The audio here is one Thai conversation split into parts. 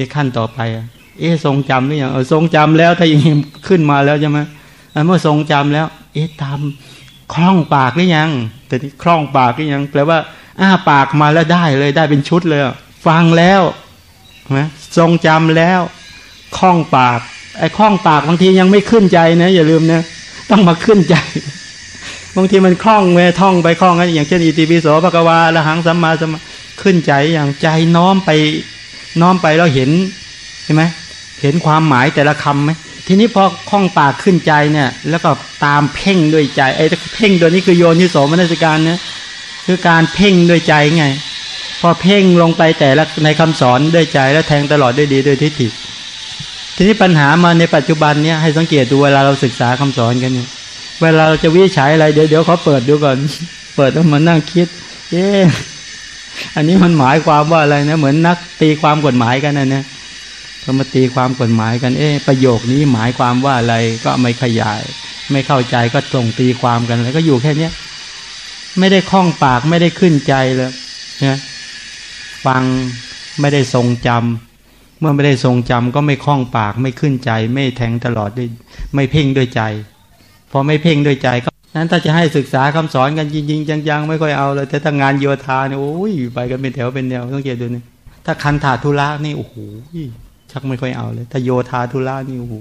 อ้ขั้นต่อไป เอ๊ะทรงจำหรือยังทรงจำแล้วถ้าอยังนขึ้นมาแล้วใช่ไหมเมื่อทรงจำแล้ว เอ๊ะตามคล่องปากหรือยัง แต่ที่คล่องปากหรือยัง แปลว่า อ้าปากมาแล้วได้เลยได้เป็นชุดเลย ฟังแล้วนะทรงจำแล้วคล่องปาก ไอ้คล่องปากบางทียังไม่ขึ้นใจนะอย่าลืมนะต้องมาขึ้นใจบางทีมันคล่องเวท่องไปคล่องอย่างเช่นอิติปิโสภะกวาละหังสัมมาสัมมาขึ้นใจอย่างใจน้อมไป น้อมไปแล้วเห็นใช่ไหมเห็นความหมายแต่ละคำไหมทีนี้พอคล่องปากขึ้นใจเนี่ย แล้วก็ตามเพ่งด้วยใจไอ้เพ่งตัวนี้คือโยนที่โสมนัสการเนะคือการเพ่งด้วยใจไง พอเพ่งลงไปแต่ละในคำสอนด้วยใจแล้วแทงตลอดด้วยดีด้วยทิฏฐิทีนี้ปัญหามาในปัจจุบันเนี่ยให้สังเกตดูเวลาเราศึกษาคำสอนกันเนี่ยเวลาเราจะวิจัยอะไรเดี๋ยวเดี๋ยวเขาเปิดดูก่อน เปิดต้องมานั่งคิด เอ๊ อันนี้มันหมายความว่าอะไรนะ เหมือนนักตีความกฎหมายกันนะเนี่ยก็มาตีความกฎหมายกัน เอ๊ประโยคนี้หมายความว่าอะไรก็ไม่ขยาย ไม่เข้าใจก็ตรงตีความกันแล้วก็อยู่แค่เนี้ยไม่ได้คล้องปากไม่ได้ขึ้นใจเลยนะฟังไม่ได้ทรงจำเมื่อไม่ได้ทรงจำก็ไม่คล้องปากไม่ขึ้นใจ ไม่แทงตลอดด้วยไม่เพ่งด้วยใจ พอไม่เพ่งด้วยใจก็ นั้นถ้าจะให้ศึกษาคำสอนกันจริงๆจังๆ ไม่ค่อยเอาเลย แต่ถ้างานโยธาเนี่ยโอ้ยไปกันเป็นแถวเป็นแนวต้องเกียรดูนี่ถ้าคันถาธุระนี่โอ้โหชักไม่ค่อยเอาเลย ถ้าโยธาธุระนี่โอ้โห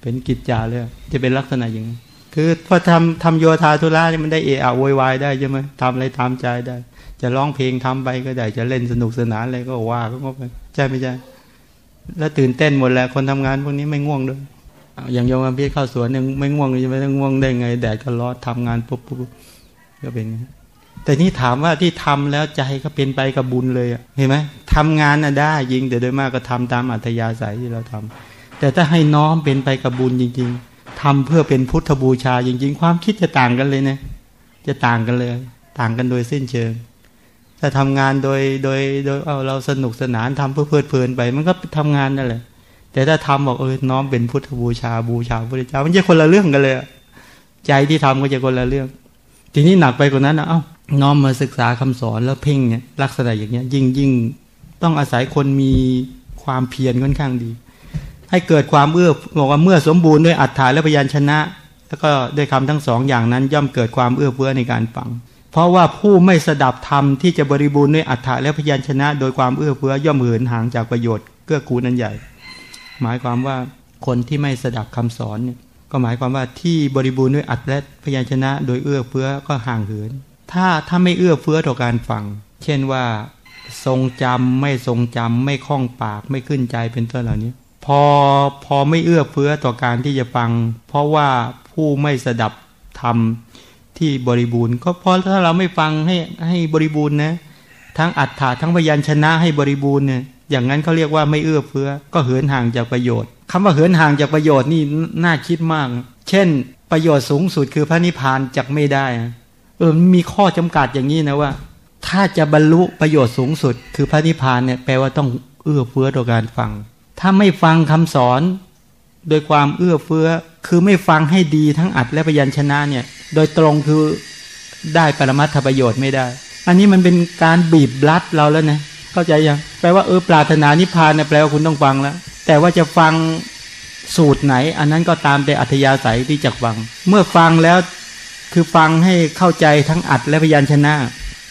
เป็นกิจจาเลย จะเป็นลักษณะอย่างนี้คือพอทำทำโยธาธุระนี่มันได้เอะอะโวยวายได้ใช่ไหมทำอะไรทำใจได้ จะร้องเพลงทำไปก็ได้จะเล่นสนุกสนานอะไรก็ว่าก็ไปใช่ไม่ใช่แล้วตื่นเต้นหมดแล้วคนทำงานพวกนี้ไม่ง่วงด้วย อย่างโยมพี่เข้าสวนยังไม่ง่วงจะไม่ต้องง่วงได้ไง แดดก็ร้อนทำงานปุ๊บปุ๊บก็เป็นแต่นี่ถามว่าที่ทำแล้วใจก็เป็นไปกับบุญเลยเห็นไหมทำงานน่ะได้ยิงแต่โดยมากก็ทำตามอัธยาศัยที่เราทำแต่ถ้าให้น้อมเป็นไปกับบุญจริง ๆทำเพื่อเป็นพุทธบูชาจริง ๆ ความคิดจะต่างกันเลยนะจะต่างกันเลย ต่างกันโดยสิ้นเชิงถ้าทำงานโดยโดยโดยเอาเราสนุกสนานทำเพื่อเพลิดเพลินไป มันก็ทำงานนั่นแหละ แต่ถ้าทำบอกเออน้อมเป็นพุทธบูชาบูชาพระเจ้ามันจะคนละเรื่องกันเลยใจที่ทำก็จะคนละเรื่อง ทีนี้หนักไปกว่านั้นนะเอ้าน้อมมาศึกษาคำสอนแล้วเพ่งเนี่ยลักษณะอย่างเงี้ย ยิ่งยิ่งต้องอาศัยคนมีความเพียรค่อนข้างดี ให้เกิดความเอื้อบอกว่าเมื่อสมบูรณ์ด้วยอัฏฐานและพยัญชนะ แล้วก็ด้วยคำทั้งสองอย่างนั้น ย่อมเกิดความเอื้อเฟื้อในการฟัง เพราะว่าผู้ไม่สดับธรรมที่จะบริบูรณ์ด้วยอัฏฐานและพยัญชนะ โดยความเอื้อเฟื้อย่อมเหินห่างจากประโยชน์เกื้อกูลนั้นใหญ่ หมายความว่าคนที่ไม่สดับคำสอนเนี่ยก็หมายความว่าที่บริบูรณ์ด้วยอัดและพยัญชนะ โดยเอื้อเฟื้อก็ห่างเหิน ถ้าถ้าไม่เอื้อเฟื้อต่อการฟัง เช่นว่า ทรงจำไม่ทรงจำไม่คล่องปากไม่ขึ้นใจเป็นต้นเหล่านี้ พอพอไม่เอื้อเฟื้อต่อการที่จะฟัง เพราะว่าผู้ไม่สดับธรรมที่บริบูรณ์ก็เพราะถ้าเราไม่ฟังให้ให้บริบูรณ์นะทั้งอัฏฐาทั้งพยัญชนะให้บริบูรณ์เนี่ย อย่างนั้นเขาเรียกว่าไม่เอื้อเฟื้อ ก็เหินห่างจากประโยชน์คำว่าเหินห่างจากประโยชน์นี่น่าคิดมาก เช่น ประโยชน์สูงสุดคือพระนิพพานจักไม่ได้เออมีข้อจำกัดอย่างนี้นะว่า ถ้าจะบรรลุประโยชน์สูงสุด คือพระนิพพานเนี่ยแปลว่าต้องเอื้อเฟื้อต่อการฟัง ถ้าไม่ฟังคำสอน โดยความเอื้อเฟื้อ คือไม่ฟังให้ดีทั้งอัดและพยัญชนะเนี่ย โดยตรงคือได้ปรมัตถประโยชน์ไม่ได้ อันนี้มันเป็นการบีบลัดเราแล้วนะ เข้าใจยังแปลว่าเออปรารถนานิพพานเนี่ยแปลว่าคุณต้องฟังแล้ว แต่ว่าจะฟังสูตรไหน อันนั้นก็ตามแต่อัธยาศัยที่จะฟัง เมื่อฟังแล้วคือฟังให้เข้าใจทั้งอัดและพยัญชนะ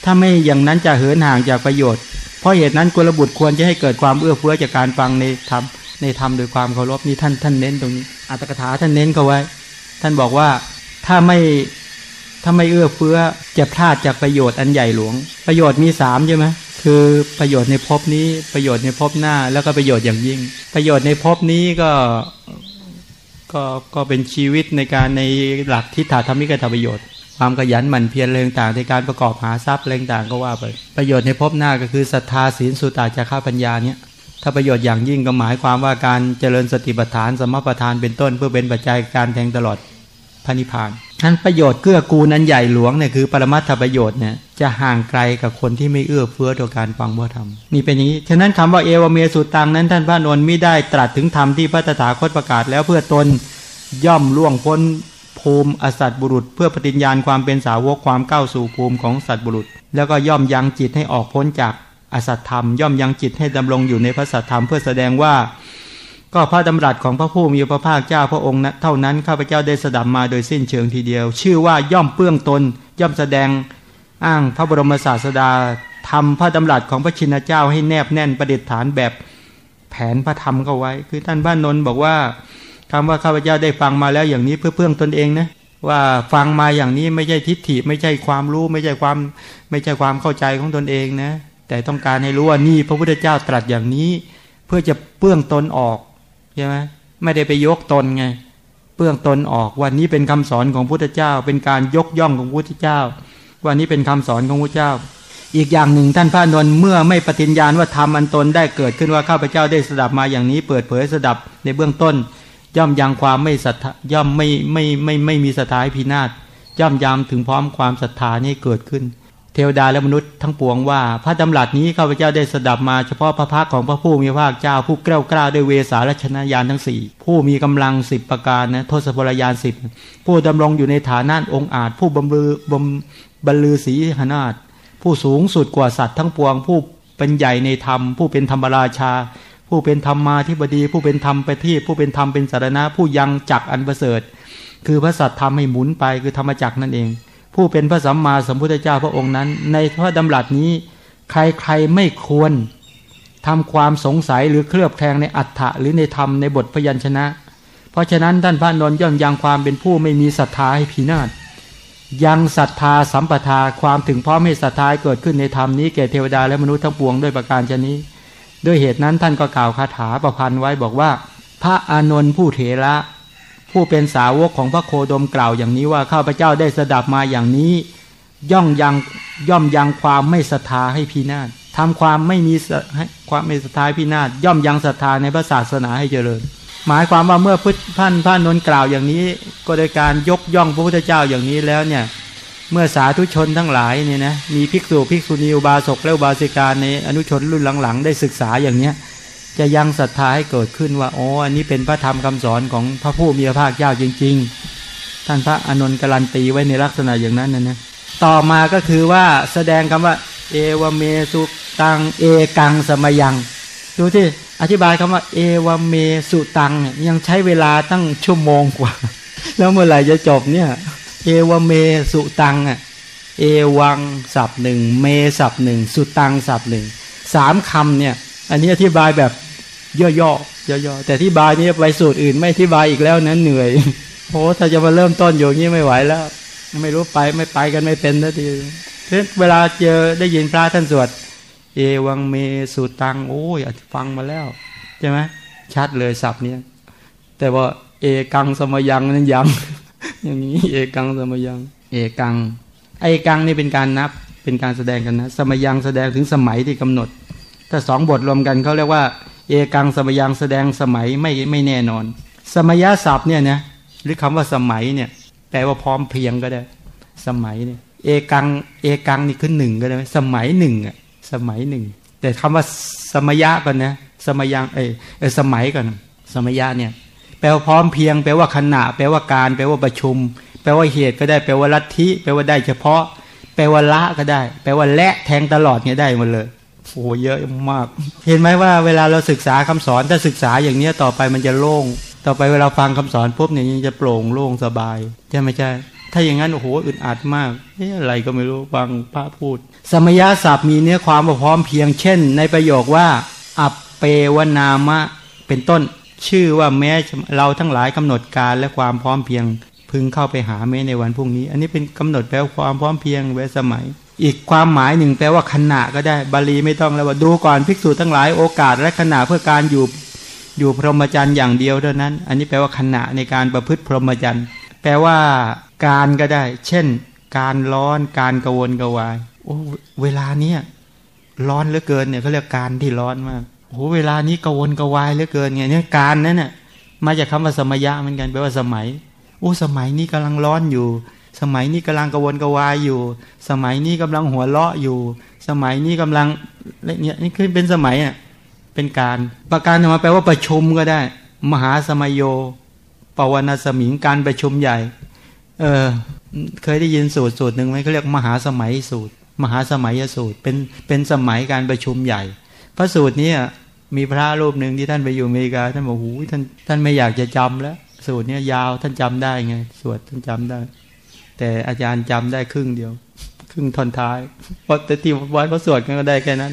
ถ้าไม่อย่างนั้นจะเหินห่างจากประโยชน์ เพราะเหตุนั้นกุลบุตรควรจะให้เกิดความเอื้อเฟื้อจากการฟังในธรรมในธรรมโดยความเคารพนี่ท่านท่านเน้นตรงนี้อัตถกถาท่านเน้นเขาไว้ ท่านบอกว่าถ้าไม่ ถ้าไม่เอื้อเฟื้อจะพลาดจากประโยชน์อันใหญ่หลวง ประโยชน์มีสามใช่ไหมคือประโยชน์ในภพนี้ประโยชน์ในภพหน้า แล้วก็ประโยชน์อย่างยิ่ง ประโยชน์ในภพนี้ก็ก็ก็เป็นชีวิตในการในหลักทิฏฐธรรมิกธรรมประโยชน์ ความขยันหมั่นเพียรเรื่องต่างในการประกอบหาทรัพย์เรื่องต่างก็ว่าไป ประโยชน์ในภพหน้าก็คือศรัทธาศีลสุตตาจาราปัญญาเนี่ยถ้าประโยชน์อย่างยิ่งก็หมายความว่าการเจริญสติปัฏฐานสมปัฏฐานเป็นต้นเพื่อเป็นปัจจัยการแทงตลอดพระนิพพาน ท่านประโยชน์เกื้อกูลนั้นใหญ่หลวงเนี่ยคือ ปรมัตถประโยชน์เนี่ยจะห่างไกลกับคนที่ไม่เอื้อเฟื้อต่อการฟังพระธรรมนี่เป็นอย่างนี้ ฉะนั้นคำว่าเอวเมสุตังนั้น ท่านพระนนท์ไม่ได้ตรัสถึงธรรมที่พระตถาคตประกาศ แล้วเพื่อตนย่อมล่วงพ้นภูมิอสัตบุรุษ เพื่อปฏิญญาณความเป็นสาวกความก้าวสู่ภูมิของสัตบุรุษ แล้วก็ย่อมยังจิตให้ออกพ้นจากอสัตธรรม ย่อมยังจิตให้ดำรงอยู่ในพระสัตธรรมเพื่อแสดงว่า ก็พระดำรัสของพระผู้มีพระภาคเจ้าพระองค์นะเท่านั้นข้าพเจ้าได้สดับมาโดยสิ้นเชิงทีเดียว ชื่อว่าย่อมเปื้องตน ย่อมแสดงอ้างพระบรมศาสดาทำพระดำรัสของพระชินเจ้าให้แนบแน่นประดิษฐานแบบแผนพระธรรมเข้าไว้ คือท่านพระนนท์บอกว่าคำว่าข้าพเจ้าได้ฟังมาแล้วอย่างนี้เพื่อเพื่องตนเองนะว่าฟังมาอย่างนี้ไม่ใช่ทิฏฐิไม่ใช่ความรู้ไม่ใช่ความไม่ใช่ความเข้าใจของตนเองนะแต่ต้องการให้รู้ว่านี่พระพุทธเจ้าตรัสอย่างนี้ เพื่อจะเปื้องตนออก ใช่ไหมไม่ได้ไปยกตนไงเปื้องตนออกวันนี้เป็นคำสอนของพุทธเจ้า เป็นการยกย่องของพุทธเจ้า วันนี้เป็นคำสอนของพุทธเจ้า อีกอย่างหนึ่งท่านพระนนท์เมื่อไม่ปฏิญญาณว่าทำอันตนได้เกิดขึ้นว่าข้าพเจ้าได้สดับมาอย่างนี้ เปิดเผยสดับในเบื้องต้น ย่อมยังความไม่ศรัทธาย่อมไม่ไม่ไม่ไม่มีศรัทธาพินาศย่อมยามถึงพร้อมความศรัทธานี้เกิดขึ้น เทวดาและมนุษย์ทั้งปวงว่า พระดำรัสนี้ข้าพเจ้าได้สดับมาเฉพาะพระพักของพระผู้มีพระเจ้าผู้กล้ากล้าด้วยเวสาและชนะยานทั้งสี่ผู้มีกำลังสิบประการนะทศพลยานสิบผู้ดำรงอยู่ในฐานะองค์อาจ ผู้บำลือบำบรรลือศีหนาฏผู้สูงสุดกว่าสัตว์ทั้งปวง ผู้เป็นใหญ่ในธรรม ผู้เป็นธรรมราชา ผู้เป็นธรรมมาที่บดี ผู้เป็นธรรมไปที่ ผู้เป็นธรรมเป็นสารณะ ผู้ยังจักอันประเสริฐ คือพระสัตธรรมให้หมุนไปคือธรรมจักนั่นเอง ผู้เป็นพระสัมมาสัมพุทธเจ้าพระองค์นั้น ในพระดำรัสนี้ ใครๆไม่ควรทำความสงสัยหรือเคลือบแคลงในอัฏฐะหรือในธรรมในบทพยัญชนะ เพราะฉะนั้นท่านพระนนท์ย่อมยังความเป็นผู้ไม่มีศรัทธาให้พีนาศยังศรัทธาสัมปทาความถึงพร้อมให้ศรัทธาเกิดขึ้นในธรรมนี้แก่เทวดาและมนุษย์ทั้งปวงด้วยประการชนี้ ด้วยเหตุนั้นท่านก็กล่าวคาถาประพันธ์ไว้บอกว่า พระอานนท์ผู้เถระ ผู้เป็นสาวกของพระโคดมกล่าวอย่างนี้ว่าข้าพเจ้าได้สดับมาอย่างนี้ ย่องยังย่อมยังความไม่ศรัทธาให้พินาศทำความไม่มีความไม่ศรัทธาพินาศย่อมยังศรัทธาในพระศาสนาให้เจริญ หมายความว่าเมื่อพุทธท่านพระนนท์กล่าวอย่างนี้ ก็โดยการยกย่องพระพุทธเจ้าอย่างนี้แล้วเนี่ยเมื่อสาธุชนทั้งหลายเนี่ยนะมีภิกษุภิกษุณีอุบาสกและอุบาสิกาในอนุชนรุ่นหลังๆ ได้ศึกษาอย่างเนี้ย จะยังศรัทธาให้เกิดขึ้นว่าอ๋ออันนี้เป็นพระธรรมคำสอนของพระผู้มีพระภาคเจ้าจริง ๆ ท่านพระอนุนการันตีไว้ในลักษณะอย่างนั้นนะนะต่อมาก็คือว่าแสดงคำว่า เอวเมสุตังเอกังสมยังดูที่อธิบายคำว่า เอวเมสุตังเนี่ยยังใช้เวลาตั้งชั่วโมงกว่า แล้วเมื่อไหร่จะจบเนี่ย เอวเมสุตังอะเอวังสับหนึ่งเมสับหนึ่งสุตังสับหนึ่งสามคำเนี่ย อันนี้อธิบายแบบย่อๆย่อๆแต่ที่บายนี้ไปสูตรอื่น ไม่อธิบายอีกแล้วนั้นเหนื่อยโอ้ถ้าจะมาเริ่มต้นอย่างนี้ไม่ไหวแล้ว ไม่รู้ไปไม่ไปกันไม่เป็นนะทีเวลาเจอได้ยินพระท่านสวด เอวังเมสุตัง โอ้ยฟังมาแล้วใช่ไหมชัดเลยสับเนี้ยแต่ว่าเอกังสมยังนั้นยัง อย่างนี้เอกังสมยัง เอกังไอกังนี่เป็นการนับเป็นการแสดงกันนะ สมยังแสดงถึงสมัยที่กำหนด ถ้าสองบทรวมกันเขาเรียกว่า เอกังสมยังแสดงสมัยไม่ไม่แน่นอน สมัยศัพท์เนี่ยนะหรือคำว่าสมัยเนี่ย แปลว่าพร้อมเพียงก็ได้ สมัยเนี่ยเอกังเอกังนี่คือหนึ่งก็ได้สมัยหนึ่งอะสมัยหนึ่ง แต่คำว่าสมัยะก่อนนะสมัยยังเออสมัยก่อนสมัยะเนี่ย แปลว่าพร้อมเพียง แปลว่าขณะ แปลว่าการ แปลว่าประชุม แปลว่าเหตุก็ได้ แปลว่าลัทธิ แปลว่าได้เฉพาะ แปลว่าละก็ได้ แปลว่าและแทงตลอดเนี่ยได้หมดเลย โอ้เยอะมาก เห็นไหมว่าเวลาเราศึกษาคำสอนถ้าศึกษาอย่างเนี้ยต่อไปมันจะโล่ง ต่อไปเวลาฟังคำสอนปุ๊บเนี่ยจะโปร่งโล่งสบายใช่ไหมใช่ถ้าอย่างนั้นโอ้โหอึดอัดมากอะไรก็ไม่รู้ฟังพระพูด สมยาศัพท์มีเนื้อความพร้อมเพียงเช่น ในประโยคว่า อัปเปวนามะเป็นต้น ชื่อว่าแม้เราทั้งหลายกำหนดการและความพร้อมเพียง พึงเข้าไปหาแม้ในวันพรุ่งนี้ อันนี้เป็นกำหนดแปลความพร้อมเพียงเวสมัย อีกความหมายหนึ่งแปลว่าขณะก็ได้บาลีไม่ต้องแล้วว่าดูก่อนภิกษุทั้งหลายโอกาสและขณะเพื่อการอยู่อยู่พรหมจรรย์อย่างเดียวเท่านั้น อันนี้แปลว่าขณะในการประพฤติพรหมจรรย์แปลว่าการก็ได้ เช่น การร้อนการกระวนกระวายโอ้เวลาเนี้ยร้อนเหลือเกินเนี่ยเขาเรียกการที่ร้อนมากโอ้เวลานี้กวนกวายเหลือเกินไงเนี่ยการนั้นน่ะมาจากคาว่าสมัยะเหมือนกันแปลว่าสมัยโอ้สมัยนี้กำลังร้อนอยู่ สมัยนี้กำลังกวนกวายอยู่ สมัยนี้กำลังหัวเราะอยู่ สมัยนี้กำลังเนี่ยนี่คือเป็นสมัยอะเป็นการประการมาแปลว่าประชุมก็ได้ มหาสมัยโยปวนาสมิงการประชุมใหญ่ เออเคยได้ยินสูตรสูตรหนึ่งไหมเขาเรียกมหาสมัยสูตร มหาสมัยสูตรเป็นเป็นสมัยการประชุมใหญ่ พระสูตรนี้มีพระรูปหนึ่งที่ท่านไปอยู่อเมริกาท่านบอกหูท่านท่านไม่อยากจะจำแล้ว สูตรนี้ยาวท่านจำได้ไงสวดท่านจำได้ แต่อาจารย์จำได้ครึ่งเดียว ครึ่งท่อนท้ายเพราะแต่ที่วันพระสวดก็ได้แค่นั้น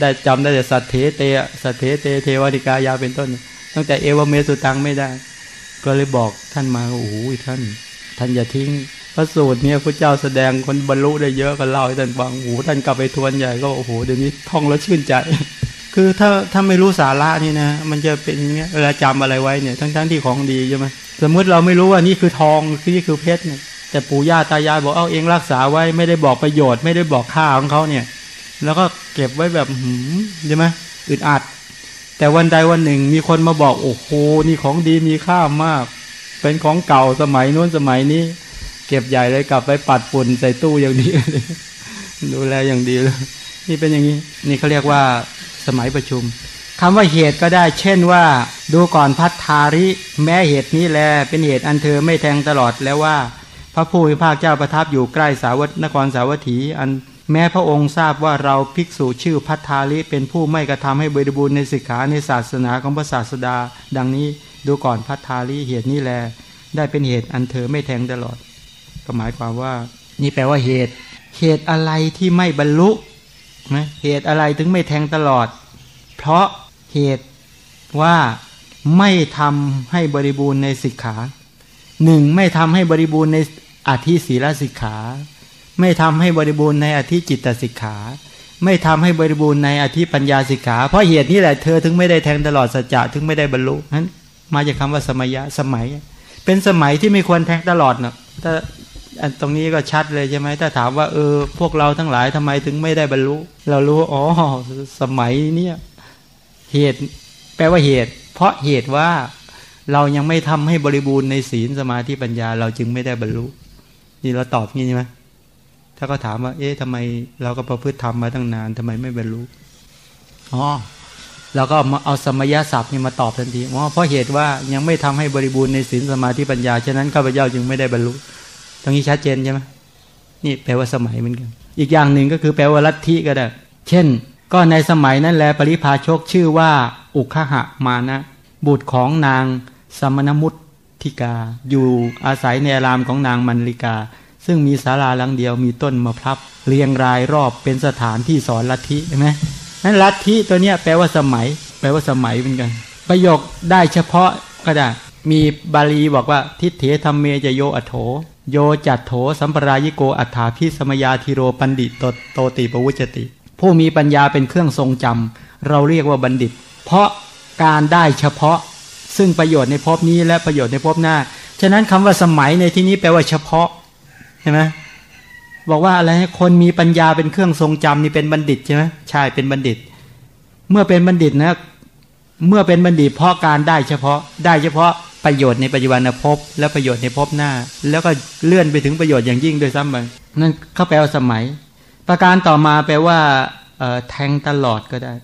ได้จำได้แต่สัฏเฐเตสัฏเฐเตเทวนิกายาเป็นต้น ตั้งแต่เอวัมเมสุตังไม่ได้ ก็เลยบอกท่านมาโอ้โหท่านท่านอย่าทิ้งพระสูตรเนี่ยพระเจ้าแสดงคนบรรลุได้เยอะก็เล่าให้ท่านฟังโอ้โหท่านกลับไปทวนใหญ่ก็โอ้โหเดี๋ยวนี้ท่องแล้วชื่นใจ คือถ้าถ้าไม่รู้สาระนี่นะ มันจะเป็นอย่างเงี้ยเวลาจำอะไรไว้เนี่ย ทั้งทั้งที่ของดีใช่ไหม สมมติเราไม่รู้ว่านี่คือทองนี่คือเพชรเนี่ยแต่ปู่ย่าตายายบอกเอาเองรักษาไว้ไม่ได้บอกประโยชน์ไม่ได้บอกค่าของเขาเนี่ย แล้วก็เก็บไว้แบบหืมใช่ไหมอึดอัด แต่วันใดวันหนึ่งมีคนมาบอกโอ้โหนี่ของดีมีค่ามาก เป็นของเก่าสมัยนู้นสมัยนี้ เก็บใหญ่เลยกลับไปปัดฝุ่นใส่ตู้อย่างดีดูแลอย่างดีเลยนี่เป็นอย่างนี้ นี่เขาเรียกว่าสมัยประชุม คำว่าเหตุก็ได้ เช่นว่า ดูก่อนพัฒทาริ แม้เหตุนี้แล เป็นเหตุอันเธอไม่แทงตลอดแล้วว่า พระผู้มีพระเจ้าประทับอยู่ใกล้สาวัตนครสาวัตถี อันแม้พระองค์ทราบว่าเราภิกษุชื่อพัทธาลิเป็นผู้ไม่กระทำให้บริบูรณ์ในสิกขาในศาสนาของพระศาสดา ดังนี้ดูก่อนพัทธาลิเหตุนี้แล ได้เป็นเหตุอันเธอไม่แทงตลอด ก็หมายความว่า นี่แปลว่าเหตุ เหตุอะไรที่ไม่บรรลุนะเหตุอะไรถึงไม่แทงตลอด เพราะ เหตุว่าไม่ทำให้บริบูรณ์ในสิกขาหนึ่งไม่ทำให้บริบูรณ์ในอธิศีลสิกขา ไม่ทำให้บริบูรณ์ในอธิจิตสิกขา ไม่ทำให้บริบูรณ์ในอธิปัญญาสิกขา เพราะเหตุนี้แหละเธอถึงไม่ได้แทงตลอดสัจจะถึงไม่ได้บรรลุนั้นมาจากคาว่าสมัยะสมัย เป็นสมัยที่ไม่ควรแทงตลอดเนาะถ้าตรงนี้ก็ชัดเลยใช่ไหมถ้าถามว่าเออพวกเราทั้งหลายทำไมถึงไม่ได้บรรลุ เรารู้อ๋อสมัยเนี้ย เหตุ แปลว่าเหตุ เพราะเหตุว่าเรายังไม่ทำให้บริบูรณ์ในศีลสมาธิปัญญา เราจึงไม่ได้บรรลุ นี่เราตอบงี้ใช่ไหมถ้าก็ถามว่า เอ๊ะทำไมเราก็ประพฤติธรรมมาตั้งนานทำไมไม่บรรลุอ๋อเราก็มาเอาสมยศัพท์นี่มาตอบทันทีอ๋อเพราะเหตุว่ายังไม่ทำให้บริบูรณ์ในศีลสมาธิปัญญาฉะนั้นข้าพเจ้าจึงไม่ได้บรรลุตรงนี้ชัดเจนใช่ไหมนี่แปลว่าสมัยเหมือนกัน อีกอย่างหนึ่งก็คือแปลว่าลัทธิก็ได้ เช่น ก็ในสมัยนั้นแลปริพาชกชื่อว่าอุคหะมานะ บุตรของนางสมณมุตติกา อยู่อาศัยในอารามของนางมันลิกา ซึ่งมีศาลาหลังเดียวมีต้นมะพร้าวเรียงรายรอบเป็นสถานที่สอนลัทธิใช่ไหมนั้นลัทธิตัวเนี้ยแปลว่าสมัย แปลว่าสมัยเหมือนกัน ประโยคได้เฉพาะก็ได้มีบาลีบอกว่าทิฏฺเฐ ธมฺเมจโยอตฺโถ โยจตฺโถ สมฺปรายิโกอตฺถาภิสมยาธีโรปณฺฑิโตติปวุจฺจติ ผู้มีปัญญาเป็นเครื่องทรงจำเราเรียกว่าบัณฑิต เพราะการได้เฉพาะ ซึ่งประโยชน์ในภพนี้และประโยชน์ในภพหน้า ฉะนั้นคำว่าสมัยในที่นี้แปลว่าเฉพาะใช่ไหมบอกว่าอะไรคนมีปัญญาเป็นเครื่องทรงจำนี่เป็นบัณฑิตใช่ไหมใช่เป็นบัณฑิต เมื่อเป็นบัณฑิตนะเมื่อเป็นบัณฑิตเพราะการได้เฉพาะได้เฉพาะประโยชน์ในปัจจุบันภพและประโยชน์ในภพหน้า แล้วก็เลื่อนไปถึงประโยชน์อย่างยิ่งโดยซ้ำไปนั่นเขาแปลว่าสมัย ประการต่อมาแปลว่าแทงตลอดก็ได้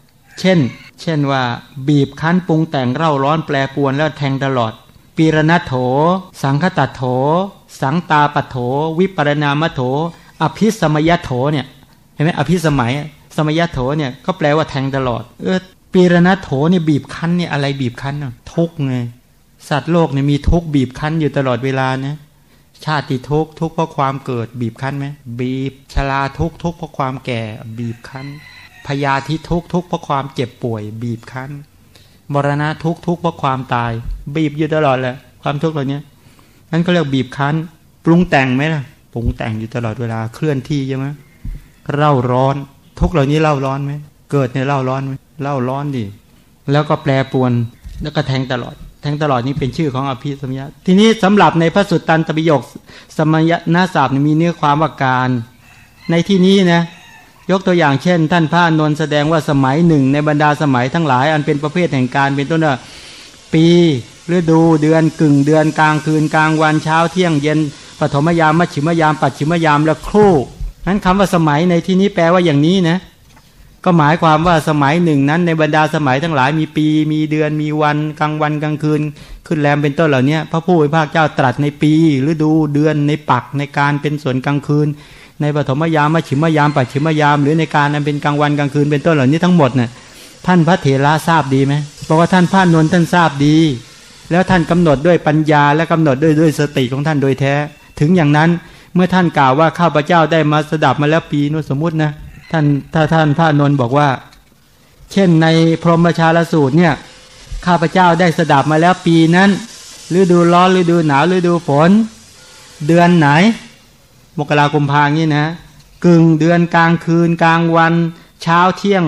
เช่น เช่นว่า บีบคั้นปรุงแต่งเร่าร้อนแปรปวนแล้วแทงตลอด ปีรณโถ สังคตัดโถ สังตาปโถ วิปรณามโถ อภิสมยโถเนี่ยเห็นไหมอภิสมัย สมยโถเนี่ยก็แปลว่าแทงตลอด เออปีรณโถเนี่ยบีบคั้นเนี่ยอะไรบีบคั้นทุกไงสัตว์โลกเนี่ยมีทุกบีบคั้นอยู่ตลอดเวลานะ ชาติทุกทุกเพราะความเกิดบีบคั้นไหมบีบชราทุกทุกเพราะความแก่บีบคั้นพยาธิทุกทุกเพราะความเจ็บป่วย บีบคั้นมรณะทุกทุกเพราะความตาย บีบอยู่ตลอดแหละความทุกข์เหล่านี้นั่นก็เรียกบีบคั้น ปรุงแต่งไหมล่ะปรุงแต่งอยู่ตลอดเวลาเคลื่อนที่ใช่ไหมเล่าร้อน ทุกเหล่านี้เล่าร้อนไหมเกิดเนี่ยเล่าร้อนไหมเล่าร้อนดิแล้วก็แปรปวนแล้วก็แทงตลอด ทั้งตลอดนี้เป็นชื่อของอภิสมยะทีนี้สำหรับในพระสุตตันตปิยกสมยนาสาบมีเนื้อความว่าการในที่นี้นะยกตัวอย่างเช่น ท่านพระนนท์แสดงว่าสมัยหนึ่ง ในบรรดาสมัยทั้งหลาย อันเป็นประเภทแห่งการเป็นต้นว่าปีฤดูเดือนกึ่งเดือนกลางคืนกลางวันเช้าเที่ยงเย็นปฐมยามมัชชิมยาม ปัจฉิมยามและครู่นั้นคำว่าสมัยในที่นี้แปลว่าอย่างนี้นะ ก็หมายความว่าสมัยหนึ่งนั้นในบรรดาสมัยทั้งหลายมีปี มีเดือนมีวันกลางวันกลางคืน ขึ้นแรมเป็นต้นเหล่านี้พระผู้เป็นพระเจ้าตรัสในปีฤดูเดือนในปักในการเป็นส่วนกลางคืน ในปฐมยามมชิมยามปัจฉิมยาม หรือในการนั้นเป็นกลางวันกลางคืนเป็นต้นเหล่านี้ทั้งหมดเนี่ยท่านพระเถระทราบดีไหมเพราะว่าท่านพระนนท์ท่านทราบดี แล้วท่านกำหนดด้วยปัญญาและกำหนดด้วยด้วยสติของท่านโดยแท้ ถึงอย่างนั้นเมื่อท่านกล่าวว่าข้าพเจ้าได้มาสดับมาแล้วปีนู้สมมตินะ ท่านถ้าท่านพระนนท์บอกว่า เช่นในพรหมชาลสูตรเนี่ย ข้าพเจ้าได้สดับมาแล้วปีนั้นฤดูร้อนฤดูหนาวฤดูฝน เดือนไหน มกราคมพางี้นะ กึ่งเดือนกลางคืนกลางวัน เช้าเที่ยง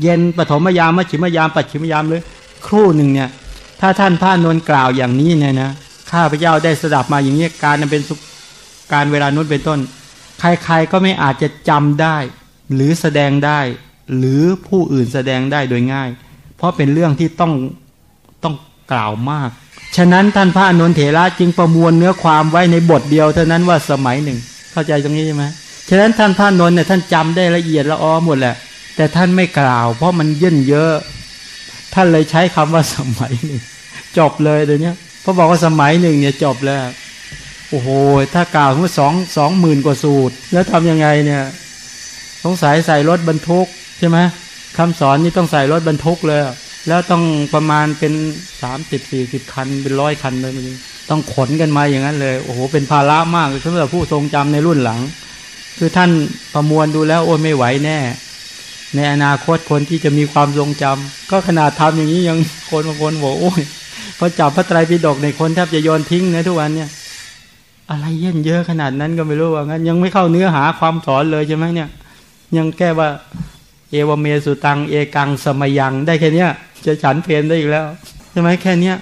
เย็นปฐมยามมชิมยามปัจฉิมยามเลยครู่หนึ่งเนี่ย ถ้าท่านพระนนท์กล่าวอย่างนี้เนี่ยนะข้าพเจ้าได้สดับมาอย่างนี้การนั้นเป็นการเวลานู้นเป็นต้น ใครๆก็ไม่อาจจะจำได้ หรือแสดงได้ หรือผู้อื่นแสดงได้โดยง่าย เพราะเป็นเรื่องที่ต้องต้องกล่าวมาก ฉะนั้นท่านพระอนุนเถระจึงประมวลเนื้อความไว้ในบทเดียวเท่านั้นว่าสมัยหนึ่ง เข้าใจตรงนี้ใช่ไหมฉะนั้นท่านพระนนเนี่ยท่านจำได้ละเอียดละอ้อหมดแหละ แต่ท่านไม่กล่าว เพราะมันเย่นเยอะ ท่านเลยใช้คำว่าสมัยหนึ่งจบเลยเดี๋ยวนี้เพราะบอกว่าสมัยหนึ่งเนี่ยจบแล้ว โอ้โห ถ้ากล่าวว่าสองสองหมื่นกว่าสูตร แล้วทำยังไงเนี่ย สงสัยใส่รถบรรทุกใช่ไหมคำสอนนี่ต้องใส่รถบรรทุกเลย แล้วต้องประมาณเป็นสามสิบสี่สิบคันเป็นร้อยคันเลยมันต้องขนกันมาอย่างนั้นเลย โอ้โห เป็นภาระมากสำหรับผู้ทรงจำในรุ่นหลัง คือท่านประมวลดูแล้วโอ้ไม่ไหวแน่ ในอนาคตคนที่จะมีความทรงจำก็ขนาดทำอย่างนี้ยังคนบางคนบอกโอ้ยพอจับพระไตรปิฎกในคนแทบจะโยนทิ้งนะทุกวันเนี่ย อะไรเย็นเยอะขนาดนั้นก็ไม่รู้ว่างั้นยังไม่เข้าเนื้อหาความสอนเลยใช่ไหมเนี่ย ยังแก้ว่า เอวเมสุตัง เอกังสมยังได้แค่นี้จะฉันเพลนได้อีกแล้วใช่ไหมแค่เนี้ย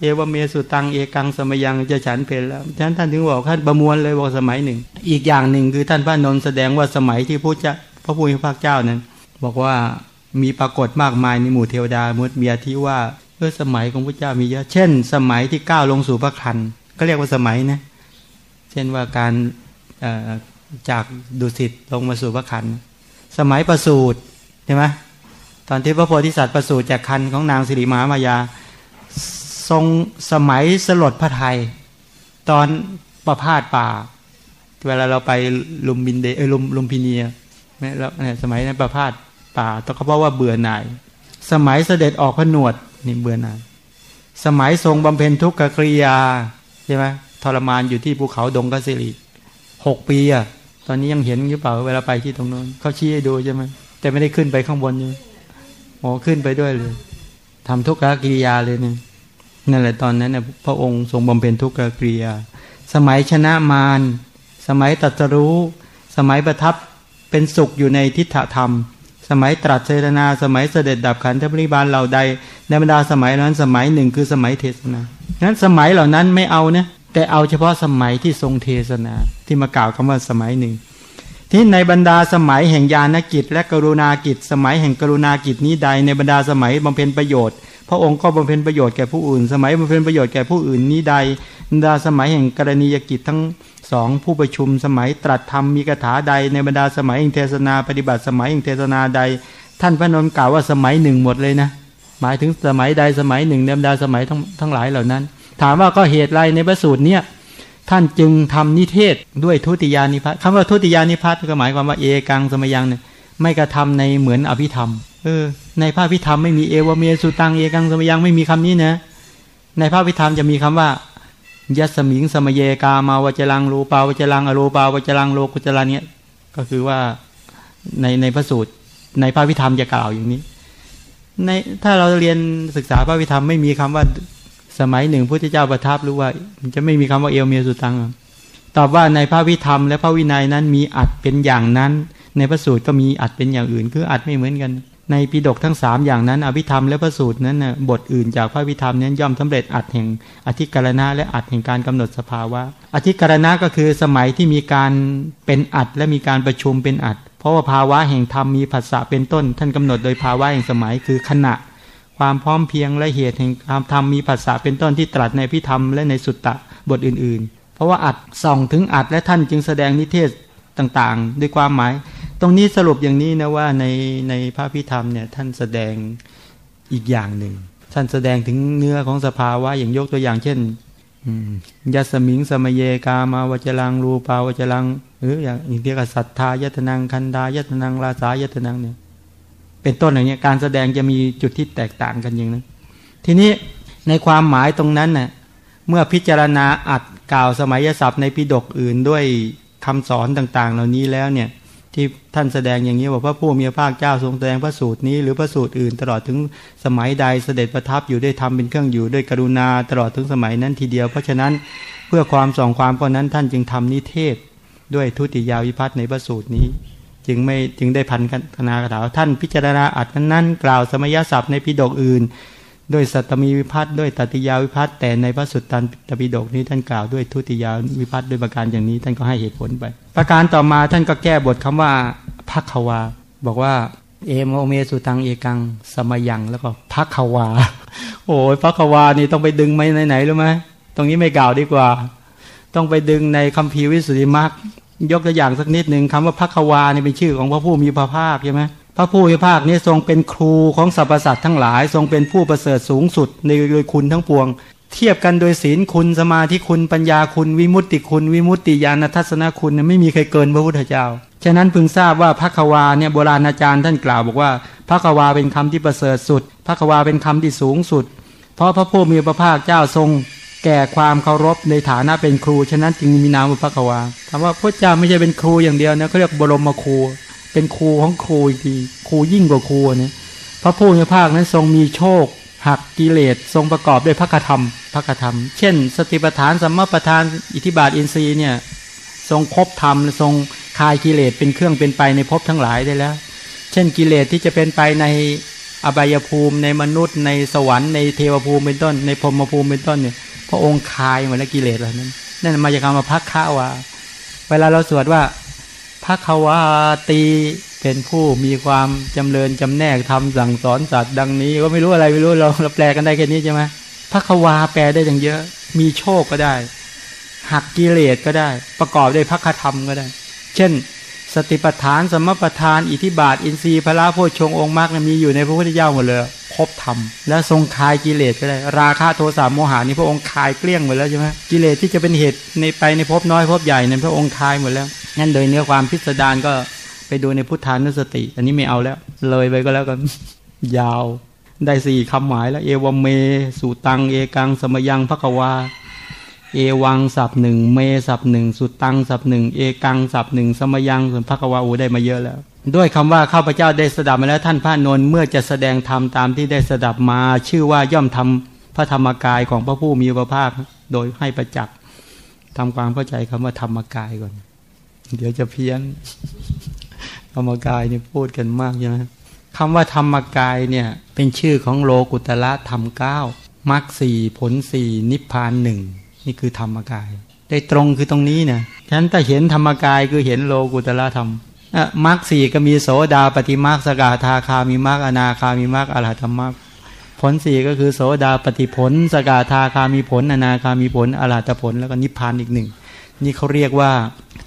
เอวเมสุตังเอกังสมยังจะฉันเพลนแล้วฉะนั้นท่านถึงบอกท่านประมวลเลยบอกสมัยหนึ่ง อีกอย่างหนึ่งคือท่านพระนนท์แสดงว่าสมัยที่พระเจ้าพระพุทธเจ้านั้น บอกว่ามีปรากฏมากมายในหมู่เทวดามุดเมียที่ว่าเพื่อสมัยของพระเจ้ามีเยอะเช่น สมัยที่ก้าวลงสู่พระคันก็เรียกว่าสมัยนะ เช่นว่าการ จากดุสิตลงมาสู่พระคัน สมัยประสูตรใช่ไหมตอนที่พระโพธิสัตว์ประสูตรจากคันของนางสิริมามายา ทรงสมัยสลดพระไทย ตอนประพาสป่า เวลาเราไปลุมบินเดเออลุมลุมพินีแล้วสมัยนั้นประพาสป่าต้องเพราะว่าเบื่อหน่าย สมัยเสด็จออกพระนวดนี่เบื่อหน่าย สมัยทรงบำเพ็ญทุกขกริยาใช่ไหมทรมานอยู่ที่ภูเขาดงกสิริหกปีอะ ตอนนี้ยังเห็นหรือเปล่าเวลาไปที่ตรงนั้นเขาชี้ให้ดูใช่ไหมแต่ไม่ได้ขึ้นไปข้างบนอยู่โอ้ขึ้นไปด้วยเลยทำทุกขกิริยาเลยเนี่ยนั่นแหละตอนนั้นเนี่ยพระองค์ทรงบำเพ็ญทุกขกิริยา สมัยชนะมารสมัยตัตรู้ สมัยประทับเป็นสุขอยู่ในทิฏฐธรรม สมัยตรัสเจรนา สมัยเสด็จดับขันธปริบาลเหล่าใดในบรรดาสมัยนั้นสมัยหนึ่งคือสมัยเทศนานั้นสมัยเหล่านั้นไม่เอานะแต่เอาเฉพาะสมัยที่ทรงเทศนา ที่มากล่าวคำว่าสมัยหนึ่ง ที่ในบรรดาสมัยแห่งญาณกิจ และกรุณากิจ สมัยแห่งกรุณากิจนี้ใดในบรรดาสมัยบำเพ็ญประโยชน์พระองค์ก็บำเพ็ญประโยชน์แก่ผู้อื่น สมัยบำเพ็ญประโยชน์แก่ผู้อื่นนี้ใดบรรดาสมัยแห่งกรณียกิจทั้งสองผู้ประชุมสมัยตรัสธรรมมีคาถาใด ในบรรดาสมัยแห่งเทศนาปฏิบัติสมัยแห่งเทศนาใด ท่านพระนนท์กล่าวว่าสมัยหนึ่งหมดเลยนะ หมายถึงสมัยใดสมัยหนึ่งในบรรดาสมัยทั้งทั้งหลายเหล่านั้น ถามว่าก็เหตุไรในพระสูตรเนี้ย ท่านจึงทำนิเทศด้วยทุติยานิพัฒคำว่าทุติยานิพัฒก็หมายความว่าเอกังสมยังเนี่ยไม่กระทำในเหมือนอภิธรรม เออ ในภาพพิธรรมไม่มีเอวเมสุตังเอกังสมยังไม่มีคำนี้นะ ในภาพพิธรรมจะมีคำว่ายัสมิงสมเยกามาวจรังรูปาวจรังอรูปาวจรังโลกุจราเนี่ยก็คือว่าในในพระสูตร ในภาพพิธรรมจะกล่าวอย่างนี้ ในถ้าเราเรียนศึกษาพระพิธรรมไม่มีคำว่า สมัยหนึ่งพระเจ้าประทับรู้ว่า จะไม่มีคำว่าเอลเมียสุตังตอบว่าในพระวิธรรม และพระวินัยนั้นมีอัดเป็นอย่างนั้น ในพระสูตรก็มีอัดเป็นอย่างอื่น คืออัดไม่เหมือนกัน ในปิดกทั้งสามอย่างนั้น อภิธรรมและพระสูตรนั้นนะบทอื่นจากพระวิธรรมนั้นย่อมสำเร็จอัดแห่งอธิการณะและอัดแห่งการกำหนดสภาวะอธิการณะก็คือสมัยที่มีการเป็นอัดและมีการประชุมเป็นอัด เพราะว่าภาวะแห่งธรรมมีภาษาเป็นต้น ท่านกำหนดโดยภาวะแห่งสมัยคือขณะ ความพร้อมเพียงและเหตุแห่งความธรรมมีภาษาเป็นต้นที่ตรัสในพิธรรมและในสุตตะบทอื่นๆ เพราะว่าอัดส่องถึงอัดและท่านจึงแสดงนิเทศต่างๆ ด้วยความหมาย ตรงนี้สรุปอย่างนี้นะว่าในในพระพิธรรมเนี่ยท่านแสดงอีกอย่างหนึ่ง ท่านแสดงถึงเนื้อของสภาวะอย่างยกตัวอย่างเช่นยัสมิงสมเยกามาวจรังรูปาวจรังหรืออย่างอีกเรียกศรัทธายตนังคันดายตนังราสายตนังเนี่ย เป็นต้นอย่างเงี้ยการแสดงจะมีจุดที่แตกต่างกันอย่างนั้นทีนี้ในความหมายตรงนั้นน่ะเมื่อพิจารณาอัดกล่าวสมัยศัพท์ในปิดกอื่นด้วยคำสอนต่าง ๆ เหล่านี้แล้วเนี่ยที่ท่านแสดงอย่างนี้ว่าพระผู้มีพระภาคเจ้าทรงแสดงพระสูตรนี้หรือพระสูตรอื่น ตลอดถึงสมัยใดเสด็จประทับอยู่ด้วยธรรมเป็นเครื่องอยู่ด้วยกรุณาตลอดถึงสมัยนั้นทีเดียว เพราะฉะนั้นเพื่อความส่องความเพราะนั้นท่านจึงทำนิเทศ ด้วยทุติยาวิพัฒน์ในพระสูตรนี้ จึงไม่จึงได้พันธนากถาท่านพิจารณาอัดนั้นกล่าวสมัยศัพท์ในปิฎกอื่นด้วยสัตมีวิพัฒน์ด้วยตติยาวิพัฒน์แต่ในพระสุตตันตปิฎกนี้ท่านกล่าวด้วยทุติยาวิพัฒน์ด้วยประการอย่างนี้ ท่านก็ให้เหตุผลไป ประการต่อมาท่านก็แก้บทคำว่าพักขวา บอกว่า เอโมเมสุตังเอกังสมยังแล้วก็พักขวา โอ้ยพักขวานี่ต้องไปดึงไหมไหนๆรู้ไหมตรงนี้ไม่กล่าวดีกว่า ต้องไปดึงในคัมภีร์วิสุทธิมรรค ยกตัวอย่างสักนิดหนึ่งคำว่าพักวานี่เป็นชื่อของพระผู้มีพระภาคใช่ไหมพระผู้มีภาคนี้ทรงเป็นครูของสรรพสัตว์ทั้งหลาย ทรงเป็นผู้ประเสริฐสูงสุดในโดยคุณทั้งปวง เทียบกันโดยศีลคุณสมาธิคุณปัญญาคุณวิมุตติคุณ วิมุตติญาณทัศนคุณไม่มีใครเกินพระพุทธเจ้าฉะนั้นพึงทราบว่าพระควาเนี่ยโบราณอาจารย์ท่านกล่าวบอกว่าพระควาเป็นคำที่ประเสริฐสุดพระควาเป็นคำที่สูงสุด เพราะพระผู้มีพระภาคเจ้าทรง แก่ความเคารพในฐานะเป็นครู ฉะนั้นจึงมีนามว่าพระควาคำว่าพระเจ้าไม่ใช่เป็นครูอย่างเดียวนะเขาเรียกบรมครู เป็นครูของครูอีกทีครูยิ่งกว่าครูเนี่ยพระผู้มีภาคนั้นทรงมีโชค หักกิเลสทรงประกอบด้วยพระธรรมพระธรรม เช่น สติปัฏฐานสัมมาปัฏฐานอิทิบาทอินทรีย์เนี่ยทรงครบธรรมทรงคายกิเลสเป็นเครื่องเป็นไปในภพทั้งหลายได้แล้ว เช่นกิเลสที่จะเป็นไปในอบายภูมิในมนุษย์ ในสวรรค์ในเทวภูมิเป็นต้น ในพรหมภูมิเป็นต้นเนี่ย พระองค์คายหมดแล้วกิเลสเหล่านั้นนั่นมาจากคำว่าพักข้าวาเวลาเราสวดว่าพระควาตีเป็นผู้มีความจำเริญจำแนกทำสั่งสอนสัตว์ดังนี้ก็ไม่รู้อะไรไม่รู้เราเราแปลกันได้แค่นี้ใช่ไหมพระควาแปลได้อย่างเยอะ มีโชคก็ได้หักกิเลสก็ได้ ประกอบด้วยพระคธรรมก็ได้ เช่น สติปัฏฐานสมปัฏฐานอิทิบาท อินทรีย์พระราโพชงองค์มรรคมีอยู่ในพระพุทธเจ้าหมดเลย ครบธรรม และทรงคายกิเลสก็ได้ ราคะโทสะโมหานี่พระองค์คายเกลี้ยงหมดแล้วใช่ไหมกิเลสที่จะเป็นเหตุในไปในภพน้อยภพใหญ่ในพระองค์คายหมดแล้วงั้นโดยเนื้อความพิสดารก็ไปดูในพุทธานุสติ อันนี้ไม่เอาแล้ว เลยไปก็แล้วกันยาวได้สี่คำหมายแล้ว เอวเม สุตัง เอกัง สมยังพระกวา เอวังสับหนึ่งเมสับหนึ่งสุตังสับหนึ่งเอกังสับหนึ่งสมยังส่วนพระกวาโอได้มาเยอะแล้ว ด้วยคำว่าข้าพเจ้าได้สดับมาแล้วท่านพระนนท์เมื่อจะแสดงธรรมตามที่ได้สดับมา ชื่อว่าย่อมทำพระธรรมกายของพระผู้มีพระภาคโดยให้ประจักษ์ทำความเข้าใจคำว่าธรรมกายก่อน เดี๋ยวจะเพี้ยนธรรมกายนี่พูดกันมากใช่ไหมคำว่าธรรมกายเนี่ยเป็นชื่อของโลกุตละธรรมเก้ามรรคสี่ผลสี่นิพพานหนึ่งนี่คือธรรมกาย ได้ตรงคือตรงนี้เนี่ยฉะนั้นถ้าเห็นธรรมกายคือเห็นโลกุตละธรรม มรรคสี่ก็มีโสดาปฏิมรรคสกาธาคามีมรรคอนาคามีมรรคอรหัตมรรคผลสี่ก็คือโสดาปฏิผล สกาธาคามีผล อนาคามีผลอรหัตผล แล้วก็นิพพานอีกหนึ่งนี่เขาเรียกว่า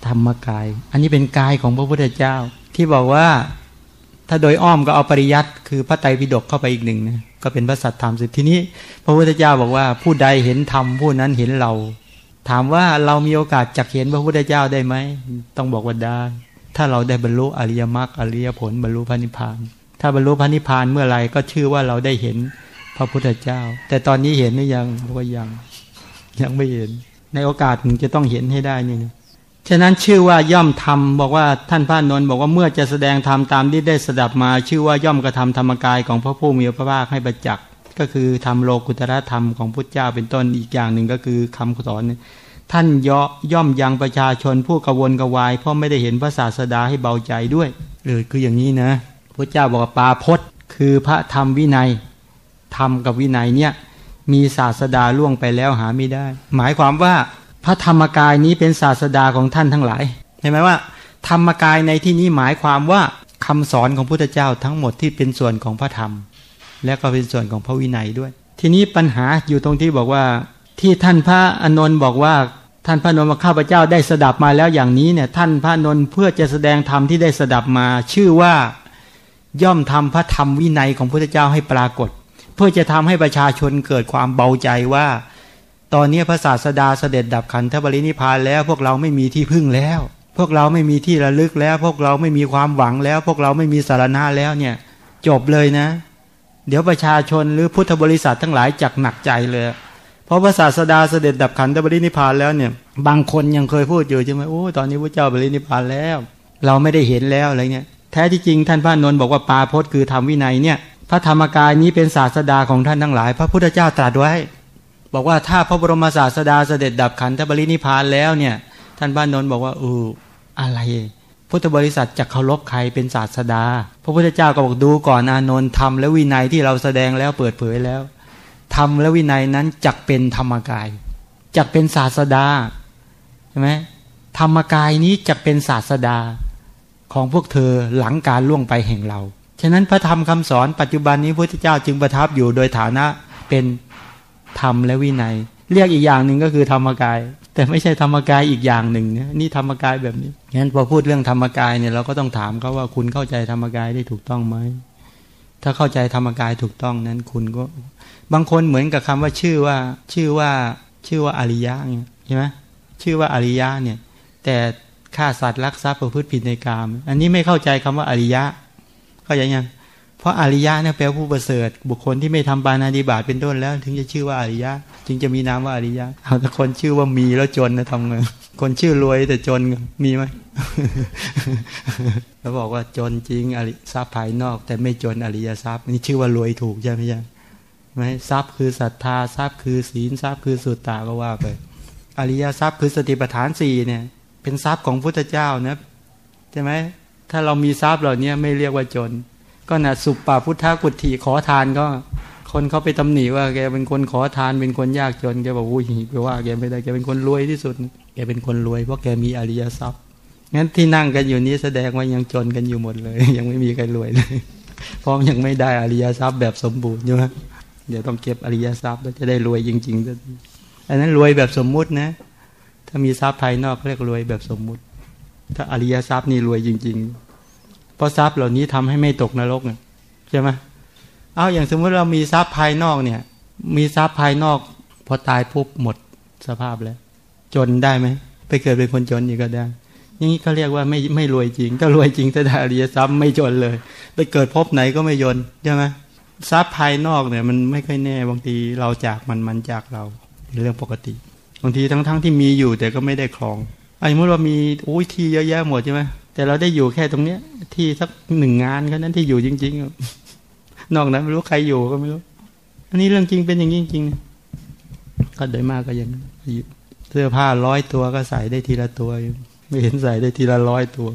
ธรรมกาย อันนี้เป็นกายของพระพุทธเจ้า ที่บอกว่าถ้าโดยอ้อมก็เอาปริยัติคือพระไตรปิฎกเข้าไปอีกหนึ่งนะก็เป็นพระสัตธรรมสิทีนี้พระพุทธเจ้าบอกว่าผู้ใดเห็นธรรมผู้นั้นเห็นเรา ถามว่าเรามีโอกาสจักเห็นพระพุทธเจ้าได้ไหมต้องบอกว่าได้ ถ้าเราได้บรรลุอริยมรรคอริยผลบรรลุพระนิพพาน ถ้าบรรลุพระนิพพานเมื่อไรก็ชื่อว่าเราได้เห็นพระพุทธเจ้า แต่ตอนนี้เห็นหรือยังบอกว่ายัง ยังไม่เห็น ในโอกาสถึงจะต้องเห็นให้ได้นี่นะฉะนั้นชื่อว่าย่อมทำบอกว่าท่านพระนนท์บอกว่าเมื่อจะแสดงธรรมตามที่ได้สดับมา ชื่อว่าย่อมกระทำธรรมกายของพระผู้มีพระภาคให้ประจักษ์ก็คือทำโลกุตระธรรมของพุทธเจ้าเป็นต้นอีกอย่างหนึ่งก็คือคำสอน ท่านย่อย่อมยังประชาชนผู้กวนกวาย เพราะไม่ได้เห็นพระศาสดาให้เบาใจด้วยเออคืออย่างนี้นะพระเจ้าบอกว่าปาพศคือพระธรรมวินัยธรรมกับวินัยเนี่ยมีศาสดาล่วงไปแล้วหาไม่ได้ หมายความว่าพระธรรมกายนี้เป็นศาสดาของท่านทั้งหลายเห็นไหมว่า ธรรมกายในที่นี้หมายความว่าคำสอนของพุทธเจ้าทั้งหมดที่เป็นส่วนของพระธรรม และก็เป็นส่วนของพระวินัยด้วย ทีนี้ปัญหาอยู่ตรงที่บอกว่า ที่ท่านพระอนนท์บอกว่าท่านพระนนท์มาข้าพเจ้าได้สดับมาแล้วอย่างนี้เนี่ยท่านพระนนท์เพื่อจะแสดงธรรมที่ได้สดับมา ชื่อว่าย่อมทำพระธรรมวินัยของพุทธเจ้าให้ปรากฏ เพื่อจะทำให้ประชาชนเกิดความเบาใจว่า ตอนนี้พระศาสดาเสด็จดับขันธบรินิพานแล้ว พวกเราไม่มีที่พึ่งแล้ว พวกเราไม่มีที่ระลึกแล้ว พวกเราไม่มีความหวังแล้ว พวกเราไม่มีสารณะแล้วเนี่ย จบเลยนะ เดี๋ยวประชาชนหรือพุทธบริษัททั้งหลายจักหนักใจเลย เพราะพระศาสดาเสด็จดับขันธบรินิพานแล้วเนี่ย บางคนยังเคยพูดอยู่ใช่ไหมโอ้ตอนนี้พระเจ้าบรินิพานแล้ว เราไม่ได้เห็นแล้วอะไรเงี้ยแท้ที่จริงท่านพระนนท์บอกว่าปาพจน์คือธรรมวินัยเนี่ยพระธรรมกายนี้เป็นศาสดาของท่านทั้งหลาย พระพุทธเจ้าตรัสไว้ บอกว่าถ้าพระบรมศาสดาเสด็จดับขันธบรินิพานแล้วเนี่ย ท่านพระนนท์บอกว่าอืออะไร พุทธบริษัทจะเคารพใครเป็นศาสดา พระพุทธเจ้าก็บอกดูก่อนอานนท์ธรรมและวินัยที่เราแสดงแล้วเปิดเผยแล้ว ธรรมและวินัยนั้นจักเป็นธรรมกายจักเป็นศาสดาใช่ไหมธรรมกายนี้จักเป็นศาสดาของพวกเธอหลังการล่วงไปแห่งเรา ฉะนั้นพระธรรมคำสอนปัจจุบันนี้พระพุทธเจ้าจึงประทับอยู่โดยฐานะเป็นธรรมและวินัย เรียกอีกอย่างหนึ่งก็คือธรรมกาย แต่ไม่ใช่ธรรมกายอีกอย่างหนึ่งนี่ยนี่ธรรมกายแบบนี้งั้นพอพูดเรื่องธรรมกายเนี่ยเราก็ต้องถามเขาว่าคุณเข้าใจธรรมกายได้ถูกต้องไหมถ้าเข้าใจธรรมกายถูกต้องนั้นคุณก็ บางคนเหมือนกับคำว่าชื่อว่าชื่อว่าชื่อว่าอริยะเนี่ยใช่ไหมชื่อว่าอริยะเนี่ย แต่ฆ่าสัตว์รักทรัพย์ประพฤติผิดในกามอันนี้ไม่เข้าใจคำว่าอริยะ เข้าใจยังเพราะอริยะเนี่ยแปลผู้ประเสริฐ บุคคลที่ไม่ทำปานาดิบาตเป็นต้นแล้ว ถึงจะชื่อว่าอริยะ จึงจะมีนามว่าอริยะเอาแต่คนชื่อว่ามีแล้วจนนะทำไงคนชื่อรวยแต่จนมีไหมแล้วบอกว่าจนจริงอริทรัพย์ภายนอก แต่ไม่จนอริยทรัพย์นี่ชื่อว่ารวยถูกใช่ไหมยัง ไหมทรัพย์คือศรัทธาทรัพย์คือศีลทรัพย์คือสุตตาก็ว่าไป อริยทรัพย์คือสติปัฏฐานสี่เนี่ย เป็นทรัพย์ของพุทธเจ้านะใช่ไหมถ้าเรามีทรัพย์เหล่านี้ไม่เรียกว่าจน ก็นะสุปปาพุทธกุฏิขอทานก็ คนเขาไปตำหนิว่าแกเป็นคนขอทานเป็นคนยากจนแกบอกอุ้ยแกว่าแกไม่ได้แกเป็นคนรวยที่สุด แกเป็นคนรวยเพราะแกมีอริยทรัพย์งั้นที่นั่งกันอยู่นี้แสดงว่ายังจนกันอยู่หมดเลย ยังไม่มีใครรวยเลยเพราะยังไม่ได้อริยทรัพย์แบบสมบูรณ์ใช่ไหม เดี๋ยวต้องเก็บอริยทรัพย์แล้วจะได้รวยจริงๆอันนั้นรวยแบบสมมุตินะ ถ้ามีทรัพย์ภายนอกเรียกรวยแบบสมมุติ ถ้าอริยทรัพย์นี่รวยจริง ๆ เพราะทรัพย์เหล่านี้ทำให้ไม่ตกนรกใช่ไหมเอาอย่างสมมติเรามีทรัพย์ภายนอกเนี่ย มีทรัพย์ภายนอก พอตายปุ๊บหมดสภาพแล้ว จนได้ไหมไปเกิดเป็นคนจนอีกก็ได้อย่างนี้เขาเรียกว่าไม่ไม่รวยจริง ถ้ารวยจริงถ้าได้อริยทรัพย์ไม่จนเลย ไปเกิดพบไหนก็ไม่ยนใช่ไหม ทรัพย์ภายนอกเนี่ยมันไม่ค่อยแน่บางทีเราจากมันมันจากเราเป็นเรื่องปกติ บางทีทั้งๆทที่มีอยู่แต่ก็ไม่ได้ครองไอ้เมื่อว่ามีโอ้ยที่เยอะแยะหมดใช่ไหมแต่เราได้อยู่แค่ตรงเนี้ย ที่สักหนึ่งงานแค่นั้นที่อยู่จริง ๆ นอกนั้นไม่รู้ใครอยู่ก็ไม่รู้ อันนี้เรื่องจริงเป็นอย่างนี้จริงก็โดยมากก็ยังเสื้อผ้าร้อยตัวก็ใส่ได้ทีละตัว ไม่เห็นใส่ได้ทีละร้อยตัว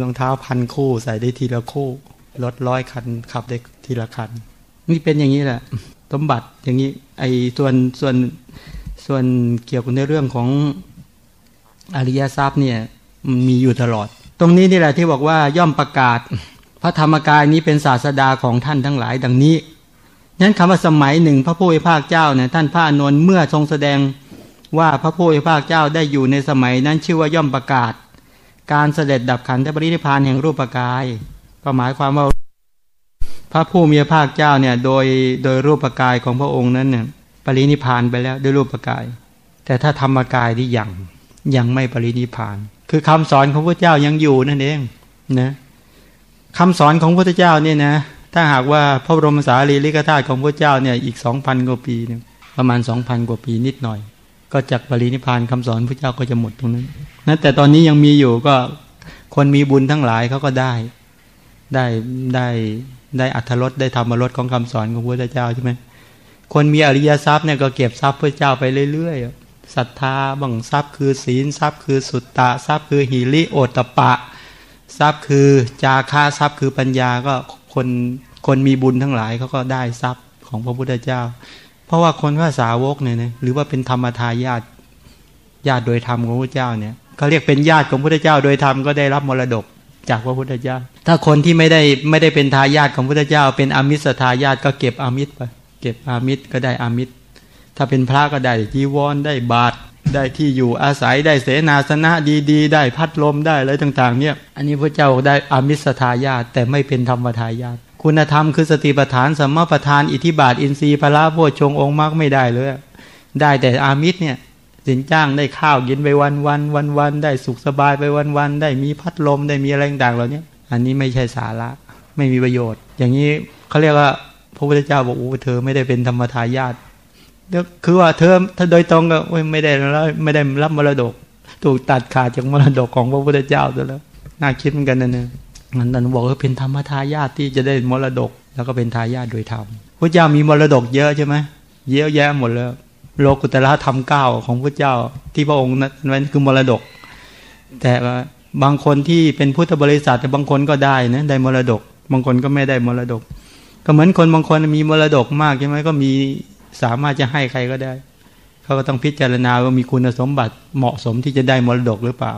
รองเท้าพันคู่ใส่ได้ทีละคู่รถร้อยคันขับได้ทีละคัน นี่เป็นอย่างนี้แหละสมบัติอย่างนี้ไอ้ส่วนส่วนส่วนเกี่ยวกับในเรื่องของอริยทรัพย์เนี่ยมีอยู่ตลอด ตรงนี้นี่แหละที่บอกว่าย่อมประกาศ พระธรรมกายนี้เป็นศาสดาของท่านทั้งหลายดังนี้นั้นคำว่าสมัยหนึ่งพระผู้เป็นภาคเจ้าเนี่ยท่านพระนนท์เมื่อทรงแสดงว่าพระผู้เป็นภาคเจ้าได้อยู่ในสมัยนั้นชื่อว่าย่อมประกาศ การเสด็จดับขันธปรินิพานแห่งรูปกาย ก็หมายความว่า พระผู้มีพระภาคเจ้าเนี่ยโดยโดยรูปกายของพระองค์นั้นเนี่ยปรินิพานไปแล้วด้วยรูปกาย แต่ถ้าธรรมกายที่ยังยังไม่ปรินิพาน คือคำสอนของพระเจ้ายังอยู่นั่นเองนะคำสอนของพระเจ้าเนี่ยนะถ้าหากว่าพระบรมสารีริกธาตุของพระเจ้าเนี่ยอีกสองพันกว่าปีเนี่ยประมาณสองพันกว่าปีนิดหน่อย ก็จากปรินิพานคำสอนพระเจ้าก็จะหมดตรงนั้นนะแต่ตอนนี้ยังมีอยู่ก็คนมีบุญทั้งหลายเขาก็ได้ได้ได้ ได้อัธรสได้ธรรมรสของคำสอนของพระพุทธเจ้าใช่ไหมคนมีอริยทรัพย์เนี่ยก็เก็บทรัพย์เพื่อเจ้าไปเรื่อยๆศรัทธาบังทรัพย์คือศีลทรัพย์คือสุตตะทรัพย์คือหิริโอตปะ ทรัพย์คือจาคาทรัพย์คือปัญญาก็คนคนมีบุญทั้งหลายเขาก็ได้ทรัพย์ของพระพุทธเจ้า เพราะว่าคนว่าสาวกเนี่ยนะหรือว่าเป็นธรรมทายาทญาติโดยธรรมของพระเจ้าเนี่ยเขาเรียกเป็นญาติของพระพุทธเจ้าโดยธรรมก็ได้รับมรดก จากพระพุทธเจ้า ถ้าคนที่ไม่ได้ไม่ได้เป็นทายาทของพุทธเจ้า เป็นอมิสทายาทก็เก็บอมิตรไปเก็บอามิตรก็ได้อามิตร ถ้าเป็นพระก็ได้จีวรได้บาตรได้ที่อยู่อาศัยได้เสนาสนะดีๆ ได้พัดลมได้อะไรต่าง ๆ เนี่ย อันนี้พระเจ้าได้อามิสทายาตแต่ไม่เป็นธรรมทายาตคุณธรรมคือสติปัฏฐานสัมมาปัฏฐานอิทิบาทอินทรีย์พระโพชงองค์มรรคไม่ได้เลยได้แต่อามิตรเนี่ย สินจ้างได้ข้าวกินไปวันวันวันวันได้สุขสบายไปวันวันได้มีพัดลมได้มีอะไรต่างๆเหล่านี้อันนี้ไม่ใช่สาระไม่มีประโยชน์ อย่างนี้เขาเรียกว่าพระพุทธเจ้าบอกโอ้เธอไม่ได้เป็นธรรมทายาทคือว่าเธอถ้าโดยตรงก็ไม่ได้แล้วไม่ได้รับมรดก ถูกตัดขาดจากมรดกของพระพุทธเจ้าซะแล้วน่าคิดเหมือนกันนะเนี่ยมันนันบอกว่าเป็นธรรมทายาทที่จะได้มรดก แล้วก็เป็นทายาทโดยธรรมพระเจ้ามีมรดกเยอะใช่ไหมเยอะแยะหมดแล้ว โลกุตละธรรมเก้าของพระเจ้า ที่พระองค์นั้นคือมรดก แต่บางคนที่เป็นพุทธบริษัทแต่บางคนก็ได้นะได้มรดก บางคนก็ไม่ได้มรดก ก็เหมือนคนบางคนมีมรดกมากใช่ไหมก็มีสามารถจะให้ใครก็ได้ เขาก็ต้องพิจารณาว่ามีคุณสมบัติเหมาะสมที่จะได้มรดกหรือเปล่า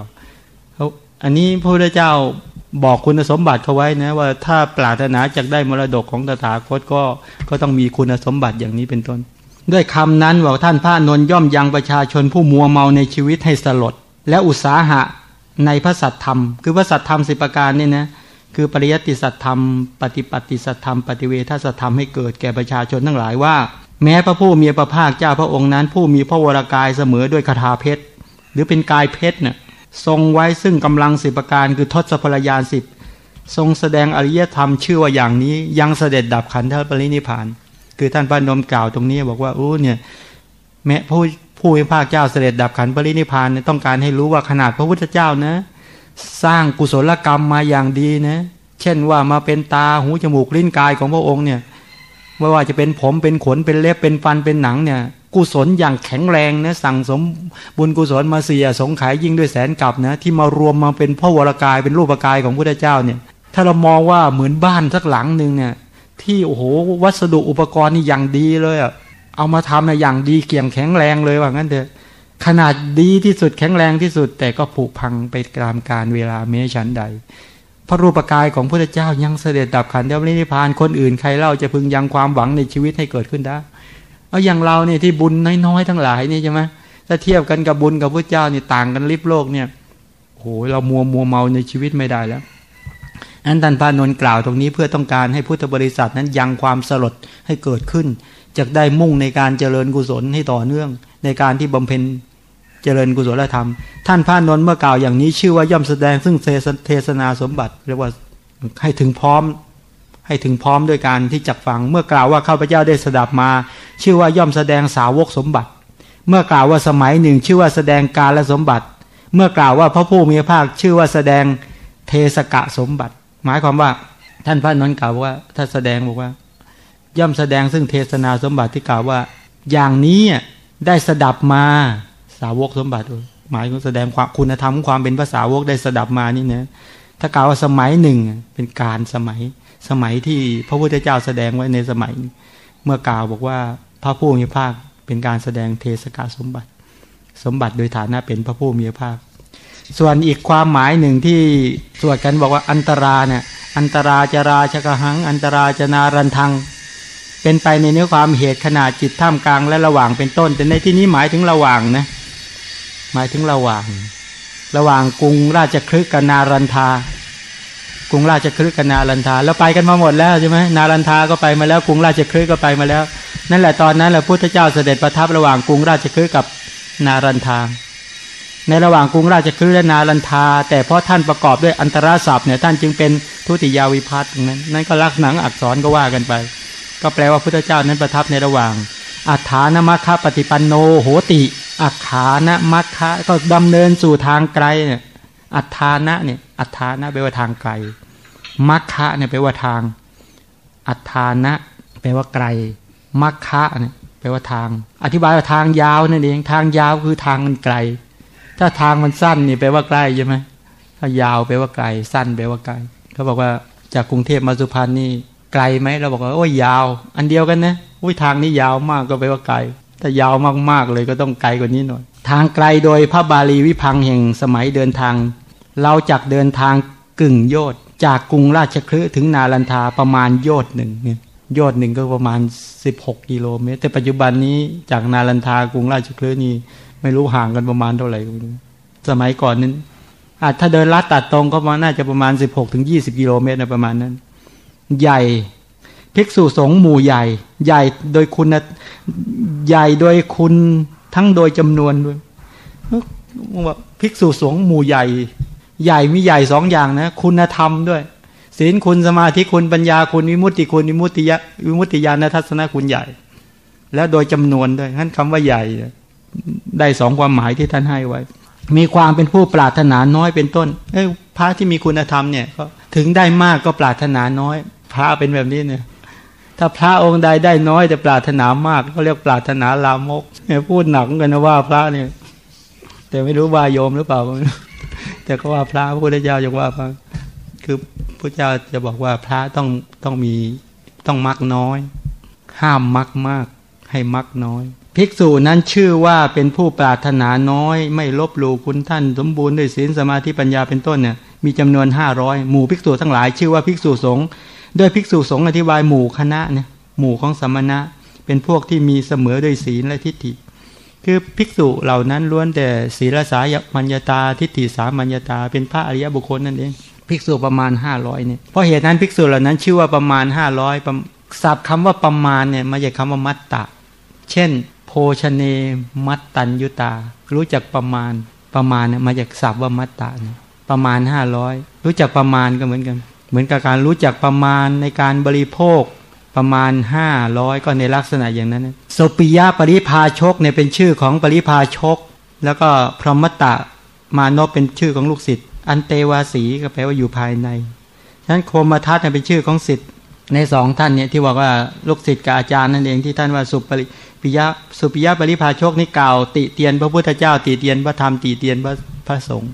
เขาอันนี้พระพุทธเจ้าบอกคุณสมบัติเขาไว้นะว่าถ้าปรารถนาจากได้มรดกของตถาคตก็ก็ต้องมีคุณสมบัติอย่างนี้เป็นต้น ด้วยคำนั้นว่าท่านพระนนย่อมยังประชาชนผู้มัวเมาในชีวิตให้สลด และอุตสาหะในพระสัตธรรม คือพระสัตธรรมสิประการนี่นะคือปริยัติสัตธรรม ปฏิปฏิสัตธรรม ปฏิเวทสัตธรรมให้เกิดแก่ประชาชนทั้งหลายว่า แม้พระผู้มีพระภาคเจ้าพระองค์นั้น ผู้มีพระวรากายเสมอด้วยคาถาเพชรหรือเป็นกายเพชรเนี่ยทรงไว้ซึ่งกำลังสิบประการคือทศพลยานสิบทรงแสดงอริยธรรมชื่อว่าอย่างนี้ยังเสด็จดับขันธปรินิพาน คือท่านพระนมกล่าวตรงนี้บอกว่าโอ้เนี่ย แม้ผู้ผู้พิพากเจ้าเสด็จดับขันปรินิพานต้องการให้รู้ว่าขนาดพระพุทธเจ้านะ สร้างกุศลกรรมมาอย่างดีนะ เช่นว่ามาเป็นตาหูจมูกลิ้นกายของพระองค์เนี่ยไม่ว่าจะเป็นผมเป็นขนเป็นเล็บเป็นฟันเป็นหนังเนี่ย กุศลอย่างแข็งแรงนะสั่งสมบุญกุศลมาเสียสงขายยิ่งด้วยแสนกลับนะที่มารวมมาเป็นพระวรากายเป็นรูปกายของพระเจ้าเนี่ย ถ้าเรามองว่าเหมือนบ้านสักหลังหนึ่งเนี่ย ที่โอ้โหวัสดุอุปกรณ์นี่อย่างดีเลยอะเอามาทำในอย่างดีเกี่ยงแข็งแรงเลยว่างั้นเถอะขนาดดีที่สุดแข็งแรงที่สุด แต่ก็ผุพังไปตามการเวลาเมชันใด พระรูปกายของพระเจ้ายังเสด็จดับขันเดียวนิพพานคนอื่นใครเล่าจะพึงยังความหวังในชีวิตให้เกิดขึ้นได้เอาอย่างเราเนี่ยที่บุญน้อยๆทั้งหลายนี่ใช่ไหมถ้าเทียบกันกับบุญกับพระเจ้านี่ต่างกันลิบโลกเนี่ยโอ้โหเรามัวมัวเมาในชีวิตไม่ได้แล้ว อันตันพานนกล่าวตรงนี้เพื่อต้องการให้พุทธบริษัทนั้นยังความสลดให้เกิดขึ้นจะได้มุ่งในการเจริญกุศลให้ต่อเนื่อง ในการที่บำเพ็ญเจริญกุศลธรรม ท่านพระนนเมื่อกล่าวอย่างนี้ชื่อว่าย่อมแสดงซึ่งเทศนาสมบัติเรียกว่าให้ถึงพร้อมให้ถึงพร้อมด้วยการที่จักฟัง เมื่อกล่าวว่าข้าพเจ้าได้สดับมา ชื่อว่าย่อมแสดงสาวกสมบัติ เมื่อกล่าวว่าสมัยหนึ่ง ชื่อว่าแสดงการและสมบัติ เมื่อกล่าวว่าพระผู้มีพระภาคชื่อว่าแสดงเทสกะสมบัติ หมายความว่าท่านพระนนท์กล่าวว่าถ้าแสดงบอกว่า ย่อมแสดงซึ่งเทศนาสมบัติที่กล่าวว่า อย่างนี้ได้สดับมาสาวกสมบัติ หมายถึงแสดงความคุณธรรมความเป็นภาษาวกได้สดับมานี่นะถ้ากล่าวว่าสมัยหนึ่งเป็นการสมัยสมัยที่พระพุทธเจ้าแสดงไว้ในสมัย เมื่อกล่าวบอกว่าพระผู้มีภาคเป็นการแสดงเทศกาสมบัติ สมบัติโดยฐานะเป็นพระผู้มีภาค ส่วนอีกความหมายหนึ่งที่สวดกันบอกว่าอันตราเนี่ย อันตราจราชกหัง อันตราจนารันทัง เป็นไปในเนื้อความเหตุขนาดจิตท่ามกลางและระหว่างเป็นต้น แต่ในที่นี้หมายถึงระหว่างนะหมายถึงระหว่าง ระหว่างกรุงราชคลึกกับนารันทากรุงราชคลึกกับนาลันทาแล้วไปกันมาหมดแล้วใช่ไหมนาลันทาก็ไปมาแล้วกรุงราชคลึกก็ไปมาแล้ว นั่นแหละตอนนั้นแหละพุทธเจ้าเสด็จประทับระหว่างกรุงราชคลึกกับนารันทา ในระหว่างกรุงราชคลึกและนาลันทา แต่เพราะท่านประกอบด้วยอันตราศัพท์เนี่ยท่านจึงเป็นทุติยาวิพัฒน์นั้นนั่นก็ลักษณะอักษรก็ว่ากันไป ก็แปลว่าพุทธเจ้านั้นประทับในระหว่างอัฏฐานมัคคะปฏิปันโนโหติอัฏฐานมัคคะก็ดำเนินสู่ทางไกลเนี่ยอัฏฐานะเนี่ยอัฏฐานะแปลว่าทางไกลมัคคะเนี่ยแปลว่าทาง อัฏฐานะแปลว่าไกลมัคคะเนี่ยแปลว่าทาง อธิบายว่าทางยาวนั่นเองทางยาวคือทางมันไกล ถ้าทางมันสั้นนี่แปลว่าใกล้ใช่ไหมถ้ายาวแปลว่าไกลสั้นแปลว่าไกลเขาบอกว่าจากกรุงเทพมาสุพรรณนี่ไกลไหมเราบอกว่าโอ้ยยาว อันเดียวกันนะอุ้ยทางนี้ยาวมากก็แปลว่าไกลถ้ายาวมากๆเลยก็ต้องไกลกว่านี้หน่อย ทางไกลโดยพระบาลีวิพังแห่งสมัยเดินทาง เราจักเดินทางกึ่งโยดจากกรุงราชคลึถึงนาลันทาประมาณโยดหนึ่งเนี่ยยอดหนึ่งก็ประมาณ 16 กิโลเมตร แต่ปัจจุบันนี้จากนาลันทากรุงราชคลึนี่ ไม่รู้ห่างกันประมาณเท่าไหร่สมัยก่อนนั้นอาจถ้าเดินลัดตัดตรงก็มาน่าจะประมาณ16ถึง20กิโลเมตรนะประมาณนั้น ใหญ่ภิกษุสงฆ์หมู่ใหญ่ ใหญ่โดยคุณใหญ่โดยคุณทั้งโดยจำนวนด้วยว่าภิกษุสงฆ์หมู่ใหญ่ ใหญ่มีใหญ่สองอย่างนะ คุณธรรมด้วยศีลคุณสมาธิคุณปัญญาคุณวิมุตติคุณวิมุตติยะวิมุตติญาณทัศนคุณใหญ่ แล้วโดยจำนวนด้วยท่านคำว่าใหญ่ ได้สองความหมายที่ท่านให้ไว้ มีความเป็นผู้ปรารถนาน้อยเป็นต้นเอ้พระที่มีคุณธรรมเนี่ยก็ถึงได้มากก็ปรารถนาน้อย พระเป็นแบบนี้เนี่ยถ้าพระองค์ใดได้น้อยแต่ปรารถนามากก็เรียกปรารถนาลามกเนี่ยพูดหนักกันนะว่าพระเนี่ย แต่ไม่รู้ว่าโยมหรือเปล่า แต่ก็ว่าพระพระพุทธเจ้าจะว่าพระคือพระเจ้าจะบอกว่าพระต้องต้องมีต้องมักน้อย ห้ามมักมากให้มักน้อย ภิกษุนั้นชื่อว่าเป็นผู้ปรารถนาน้อย ไม่ลบหลู่คุณท่าน สมบูรณ์ด้วยศีลสมาธิปัญญาเป็นต้นเนี่ยมีจำนวนห้าร้อยหมู่ภิกษุทั้งหลาย ชื่อว่าภิกษุสงฆ์ด้วยภิกษุสงฆ์อธิบายหมู่คณะเนี่ยหมู่ของสมณะ เป็นพวกที่มีเสมอด้วยศีลและทิฏฐิ คือภิกษุเหล่านั้นล้วนแต่ศีลสายมัญญาตาทิฏฐิสามัญญาตา เป็นพระอริยบุคคลนั่นเองภิกษุประมาณห้าร้อยเนี่ยเพราะเหตุนั้นภิกษุเหล่านั้นชื่อว่าประมาณห้าร้อยศัพท์คำว่าประมาณเนี่ยมาจากคาว่ามัตตะ เช่น โพชเนมัตตัญยุตา รู้จักประมาณประมาณเนี่ยมาจากศัพท์ว่ามัตตะเนี่ยประมาณห้าร้อยรู้จักประมาณก็เหมือนกัน เหมือนกับการรู้จักประมาณในการบริโภคประมาณห้าร้อยก็ในลักษณะอย่างนั้นโสปิยะปริพาชกเนี่ยเป็นชื่อของปริพาชก แล้วก็พรหมตะมานพเป็นชื่อของลูกศิษย์ อันเตวาสีก็แปลว่าอยู่ภายในฉะนั้นโคมทัศน์เป็นชื่อของศิษย์ในสองท่านเนี่ยที่บอกว่าลูกศิษย์กับอาจารย์นั่นเองที่ท่านว่าสุปริ ปิยะสุปิยะปริภาชกนี่กล่าว ติเตียน พระพุทธเจ้า ติเตียนพระธรรมติเตียนพระพระสงฆ์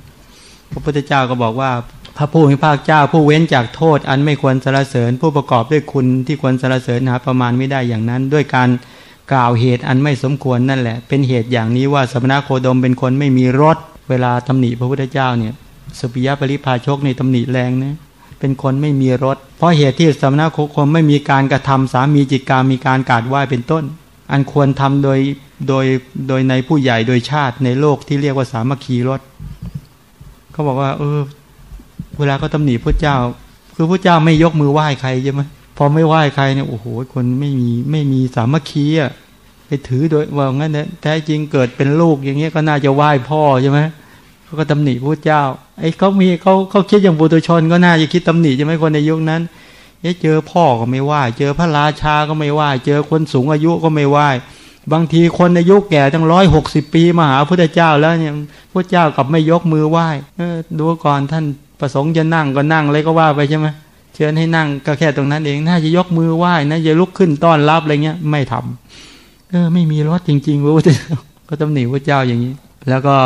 พระพุทธเจ้าก็บอกว่า พระผู้มีพระเจ้าผู้เว้นจากโทษ อันไม่ควรสรรเสริญผู้ประกอบด้วยคุณที่ควรสรรเสริญหาประมาณไม่ได้อย่างนั้น ด้วยการกล่าวเหตุอันไม่สมควรนั่นแหละ เป็นเหตุอย่างนี้ว่าสมณโคดมเป็นคนไม่มีรถเวลาตำหนิพระพุทธเจ้าเนี่ยสุปิยะปริพาชกในตำหนิแรงนะเป็นคนไม่มีรถเพราะเหตุที่สมณโคคมไม่มีการกระทำสามีจิตการมีการกาดไหว้เป็นต้น อันควรทำโดยโดยโดยในผู้ใหญ่โดยชาติในโลกที่เรียกว่าสามัคคีรถเขาบอกว่า เออ เวลาก็ตำหนิพระเจ้า คือพระเจ้าไม่ยกมือไหว้ใครใช่ไหมพอไม่ไหว้ใครเนี่ยโอ้โหคนไม่มีไม่มีสามัคคีอะไปถือโดยว่างั้นเนี่ยแท้จริงเกิดเป็นลูกอย่างเงี้ยก็น่าจะไหว้พ่อใช่ไหมเขาก็ตำหนิพระเจ้าไอ้เขามีเขาเขาคิดอย่างบุตรชนก็น่าจะคิดตำหนิใช่ไหมคนในยุคนั้น เจอพ่อก็ไม่ไหวเจอพระราชาก็ไม่ไหวเจอคนสูงอายุก็ไม่ไหวบางทีคนอายุแก่ตั้งร้อยหกสิบปีมาหาพระเจ้าแล้วเนี่ยพระเจ้ากับไม่ยกมือไหว้เออดูก่อนท่านประสงค์จะนั่งก็นั่งเลยก็ว่าไปใช่ไหมเชิญให้นั่งก็แค่ตรงนั้นเองน่าจะยกมือไหว้นะจะลุกขึ้นต้อนรับอะไรเงี้ยไม่ทำเออ ไม่มีรถจริงๆพระพุทธเจ้าก็ตำหนิพระเจ้าอย่างนี้ แล้วก็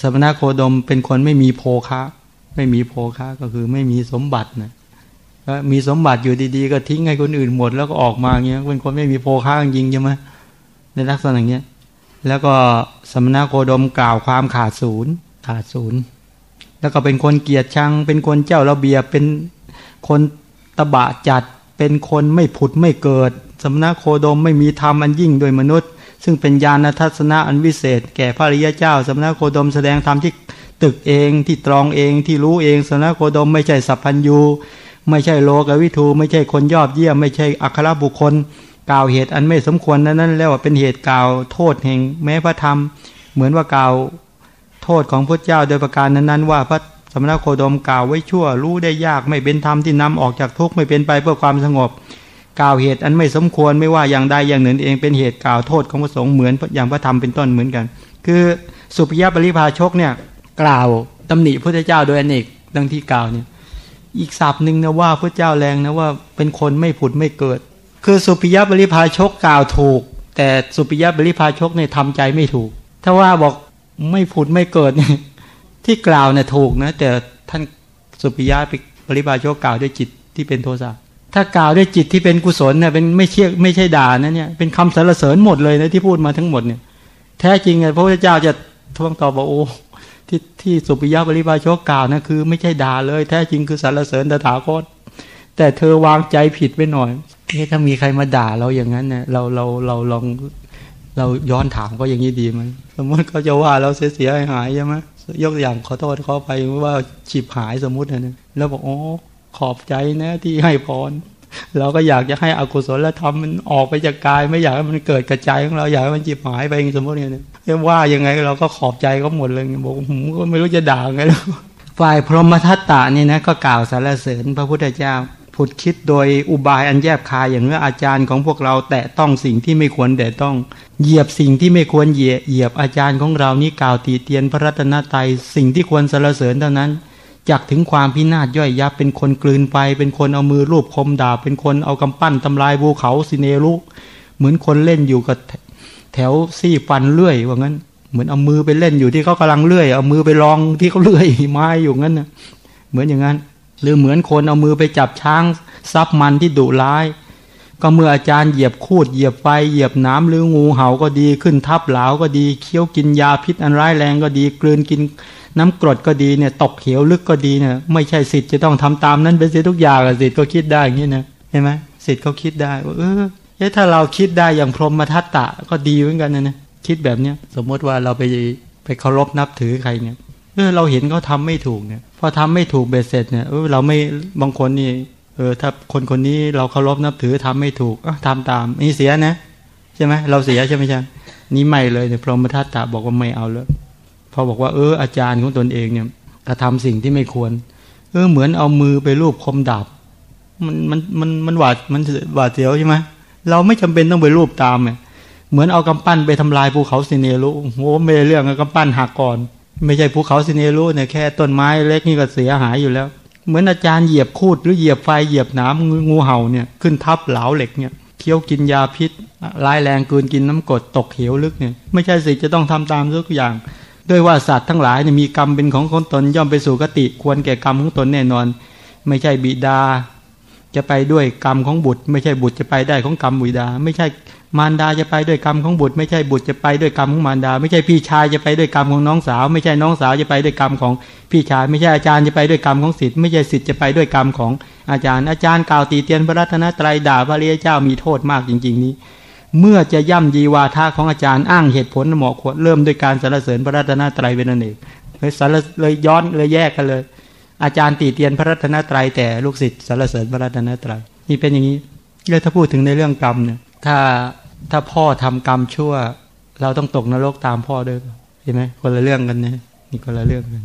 สมณโคดมเป็นคนไม่มีโภคะ ไม่มีโภคะก็คือไม่มีสมบัตินะ มีสมบัติอยู่ดีๆ ก็ทิ้งให้คนอื่นหมด แล้วก็ออกมาเงี้ยเป็นคนไม่มีโภคะจริงใช่ไหมในลักษณะอย่างเงี้ยแล้วก็สมณโคดมกล่าวความขาดศูนย์ขาดศูนย์แล้วก็เป็นคนเกียรติชัง เป็นคนเจ้าระเบียบเป็นคนตบะจัด เป็นคนไม่ผุดไม่เกิด สมณโคดมไม่มีธรรมอันยิ่งโดยมนุษย์ ซึ่งเป็นญาณทัศนะอันวิเศษ แก่พระริยเจ้า สมณโคดมแสดงธรรมที่ตึกเองที่ตรองเองที่รู้เอง สมณโคดมไม่ใช่สัพพัญยู ไม่ใช่โลกวิทูไม่ใช่คนยอดเยี่ยม ไม่ใช่อัครบุคคล กล่าวเหตุอันไม่สมควรนั้นนั่นแล้วว่าเป็นเหตุกล่าวโทษแห่งแม้พระธรรม เหมือนว่ากล่าวโทษของพระเจ้าโดยประการนั้นๆ ว่าพระสมณโคดมกล่าวไว้ชั่วรู้ได้ยากไม่เป็นธรรมที่นำออกจากทุกข์ไม่เป็นไปเพื่อความสงบ กล่าวเหตุอันไม่สมควรไม่ว่าอย่างใดอย่างหนึ่งเองเป็นเหตุกล่าวโทษของพระสงฆ์เหมือนอย่างพระธรรมเป็นต้นเหมือนกัน คือสุภยปริภาชกเนี่ยกล่าวตำหนิพระเจ้าโดยอเนกดังที่กล่าวเนี่ย อีกศัพท์หนึ่งนะว่าพระเจ้าแรงนะว่าเป็นคนไม่ผุดไม่เกิด คือสุปิยะบริพาชกกล่าวถูก แต่สุปิยะบริพาชกเนี่ยทำใจไม่ถูก ถ้าว่าบอกไม่ผุดไม่เกิดเนี่ยที่กล่าวเนี่ยถูกนะแต่ท่านสุปิยะบริพาชกกล่าวด้วยจิตที่เป็นโทสะถ้ากล่าวด้วยจิตที่เป็นกุศลเนี่ยเป็นไม่เชี่ยไม่ใช่ด่านะเนี่ยเป็นคำสรรเสริญหมดเลยนะที่พูดมาทั้งหมดเนี่ยแท้จริงไงพระพุทธเจ้าจะทวงตอบว่าโอ้ ที่ที่สุปิยะบริบาชกกล่าวนะคือ ไม่ใช่ด่าเลย แท้จริงคือสรรเสริญตถาคต แต่เธอวางใจผิดไปหน่อยนี่ถ้ามีใครมาด่าเราอย่างนั้นเนี่ยเราเราเราลองเราย้อนถามก็อย่างนี้ดีไหมสมมติเขาจะว่าเราเสียหายใช่ไหมยกอย่างขอโทษเขาไปว่าฉิบหายสมมตินะแล้วบอกอ๋อขอบใจนะที่ให้พร เราก็อยากจะให้อกุศลธรรมมันออกไปจากกาย ไม่อยากให้มันเกิดกระจายของเราอยากให้มันจีบหายไปสมมติเนี่ยว่ายังไงเราก็ขอบใจเขาหมดเลยบอกผมก็ไม่รู้จะด่าไงแล้วฝ่ายพรหมทัตตานี่นะก็กล่าวสรรเสริญพระพุทธเจ้าผุดคิดโดยอุบายอันแยบคายอย่างเมื่ออาจารย์ของพวกเราแตะต้องสิ่งที่ไม่ควรแต่ต้อง เหยียบสิ่งที่ไม่ควรเหยียเหยียบอาจารย์ของเรานี่กล่าวตีเตียนพระรัตนตรัยสิ่งที่ควรสรรเสริญเท่านั้น จากถึงความพินาศย่อยยับ เป็นคนกลืนไป เป็นคนเอามือรูปคมดาบเป็นคนเอากำปั้นทำลายภูเขาสิเนรุเหมือนคนเล่นอยู่กับแถวซี่ฟันเลื่อยว่างั้น เหมือนเอามือไปเล่นอยู่ที่เขากำลังเลื่อย เอามือไปลองที่เขาเลื่อยไม้อยู่งั้นนะเหมือนอย่างนั้น หรือเหมือนคนเอามือไปจับช้างซับมันที่ดุร้าย ก็เมื่ออาจารย์เหยียบคูดเหยียบไฟเหยียบน้ำหรืองูเห่าก็ดีขึ้นทับเหลาก็ดีเคี้ยวกินยาพิษอันร้ายแรงก็ดีกลืนกินน้ำกรดก็ดีเนี่ยตกเขียวลึกก็ดีเนี่ยไม่ใช่สิทธิ์จะต้องทำตามนั้นเป็นสิทธิ์ทุกอย่างสิทธิ์ก็คิดได้อย่างนี้นะเห็นไหมสิทธิ์เขาคิดได้ว่าเออถ้าเราคิดได้อย่างพรหมทัตตะก็ดีเหมือนกันนะนะคิดแบบเนี้ยสมมติว่าเราไปไปเคารพนับถือใครเนี่ยเออเราเห็นเขาทาไม่ถูกเนี่ยพอทำไม่ถูกเบสเสร็จเนี่ยเออเราไม่บางคนนี่ เออถ้าคนคนนี้เราเคารพนับถือทำไม่ถูกอทำตามนี่เสียนะใช่ไหมเราเสียใช่ไหมใช่นี่ไม่เลยเนี่ยพรหมทัตตะบอกว่าไม่เอาเลยพอบอกว่าเอออาจารย์ของตนเองเนี่ยกระทำสิ่งที่ไม่ควร เออเหมือนเอามือไปรูปคมดาบมันมันมันมันหวาดมันหวาดเสียวใช่ไหมเราไม่จำเป็นต้องไปรูปตามเนี่ยเหมือนเอากำปั้นไปทำลายภูเขาสิเนรุโอ้ไม่ได้เรื่องกำปั้นหักก่อน ไม่ใช่ภูเขาสิเนรุเนี่ยแค่ต้นไม้เล็กนี่ก็เสียหายอยู่แล้ว เหมือนอาจารย์เหยียบคูดหรือเหยียบไฟเหยียบน้ำงูเห่าเนี่ยขึ้นทับเหลาเหล็กเนี่ยเคี้ยวกินยาพิษร้ายแรงเกืนกินน้ำกรดตกเหวลึกเนี่ยไม่ใช่สิจะต้องทำตามทุกอย่าง ด้วยว่าสัตว์ทั้งหลายเนี่ยมีกรรมเป็นของคนตนย่อมไปสู่กติควรแก่กรรมของตนแน่นอน ไม่ใช่บิดา จะไปด้วยกรรมของบุตร ไม่ใช่บุตรจะไปได้ของกรรมบิดา ไม่ใช่ มารดาจะไปด้วยกรรมของบุตร ไม่ใช่บุตรจะไปด้วยกรรมของมารดา ไม่ใช่พี่ชายจะไปด้วยกรรมของน้องสาว ไม่ใช่น้องสาวจะไปด้วยกรรมของพี่ชาย ไม่ใช่อาจารย์จะไปด้วยกรรมของศิษย์ไม่ใช่ศิษย์จะไปด้วยกรรมของอาจารย์ อาจารย์กล่าวตีเตียนพระรัตนตรัยด่าพระเรียเจ้ามีโทษมากจริง ๆ นี้ เมื่อจะย่ำยีวาทาของอาจารย์อ้างเหตุผลเหมาะควรเริ่มด้วยการสรรเสริญพระรัตนตรัยเป็นอันเอกเลยสรรเลยย้อนเลยแยกกันเลย อาจารย์ตีเตียนพระรัตนตรัยแต่ลูกศิษย์สรรเสริญพระรัตนตรัยนี่เป็นอย่างนี้เลยถ้าพูดถึงในเรื่องกรรมเนี่ย ถ้าถ้าพ่อทำกรรมชั่ว เราต้องตกนรกตามพ่อด้วยเห็นไหมคนละเรื่องกันเนี่ยนี่คนละเรื่องกัน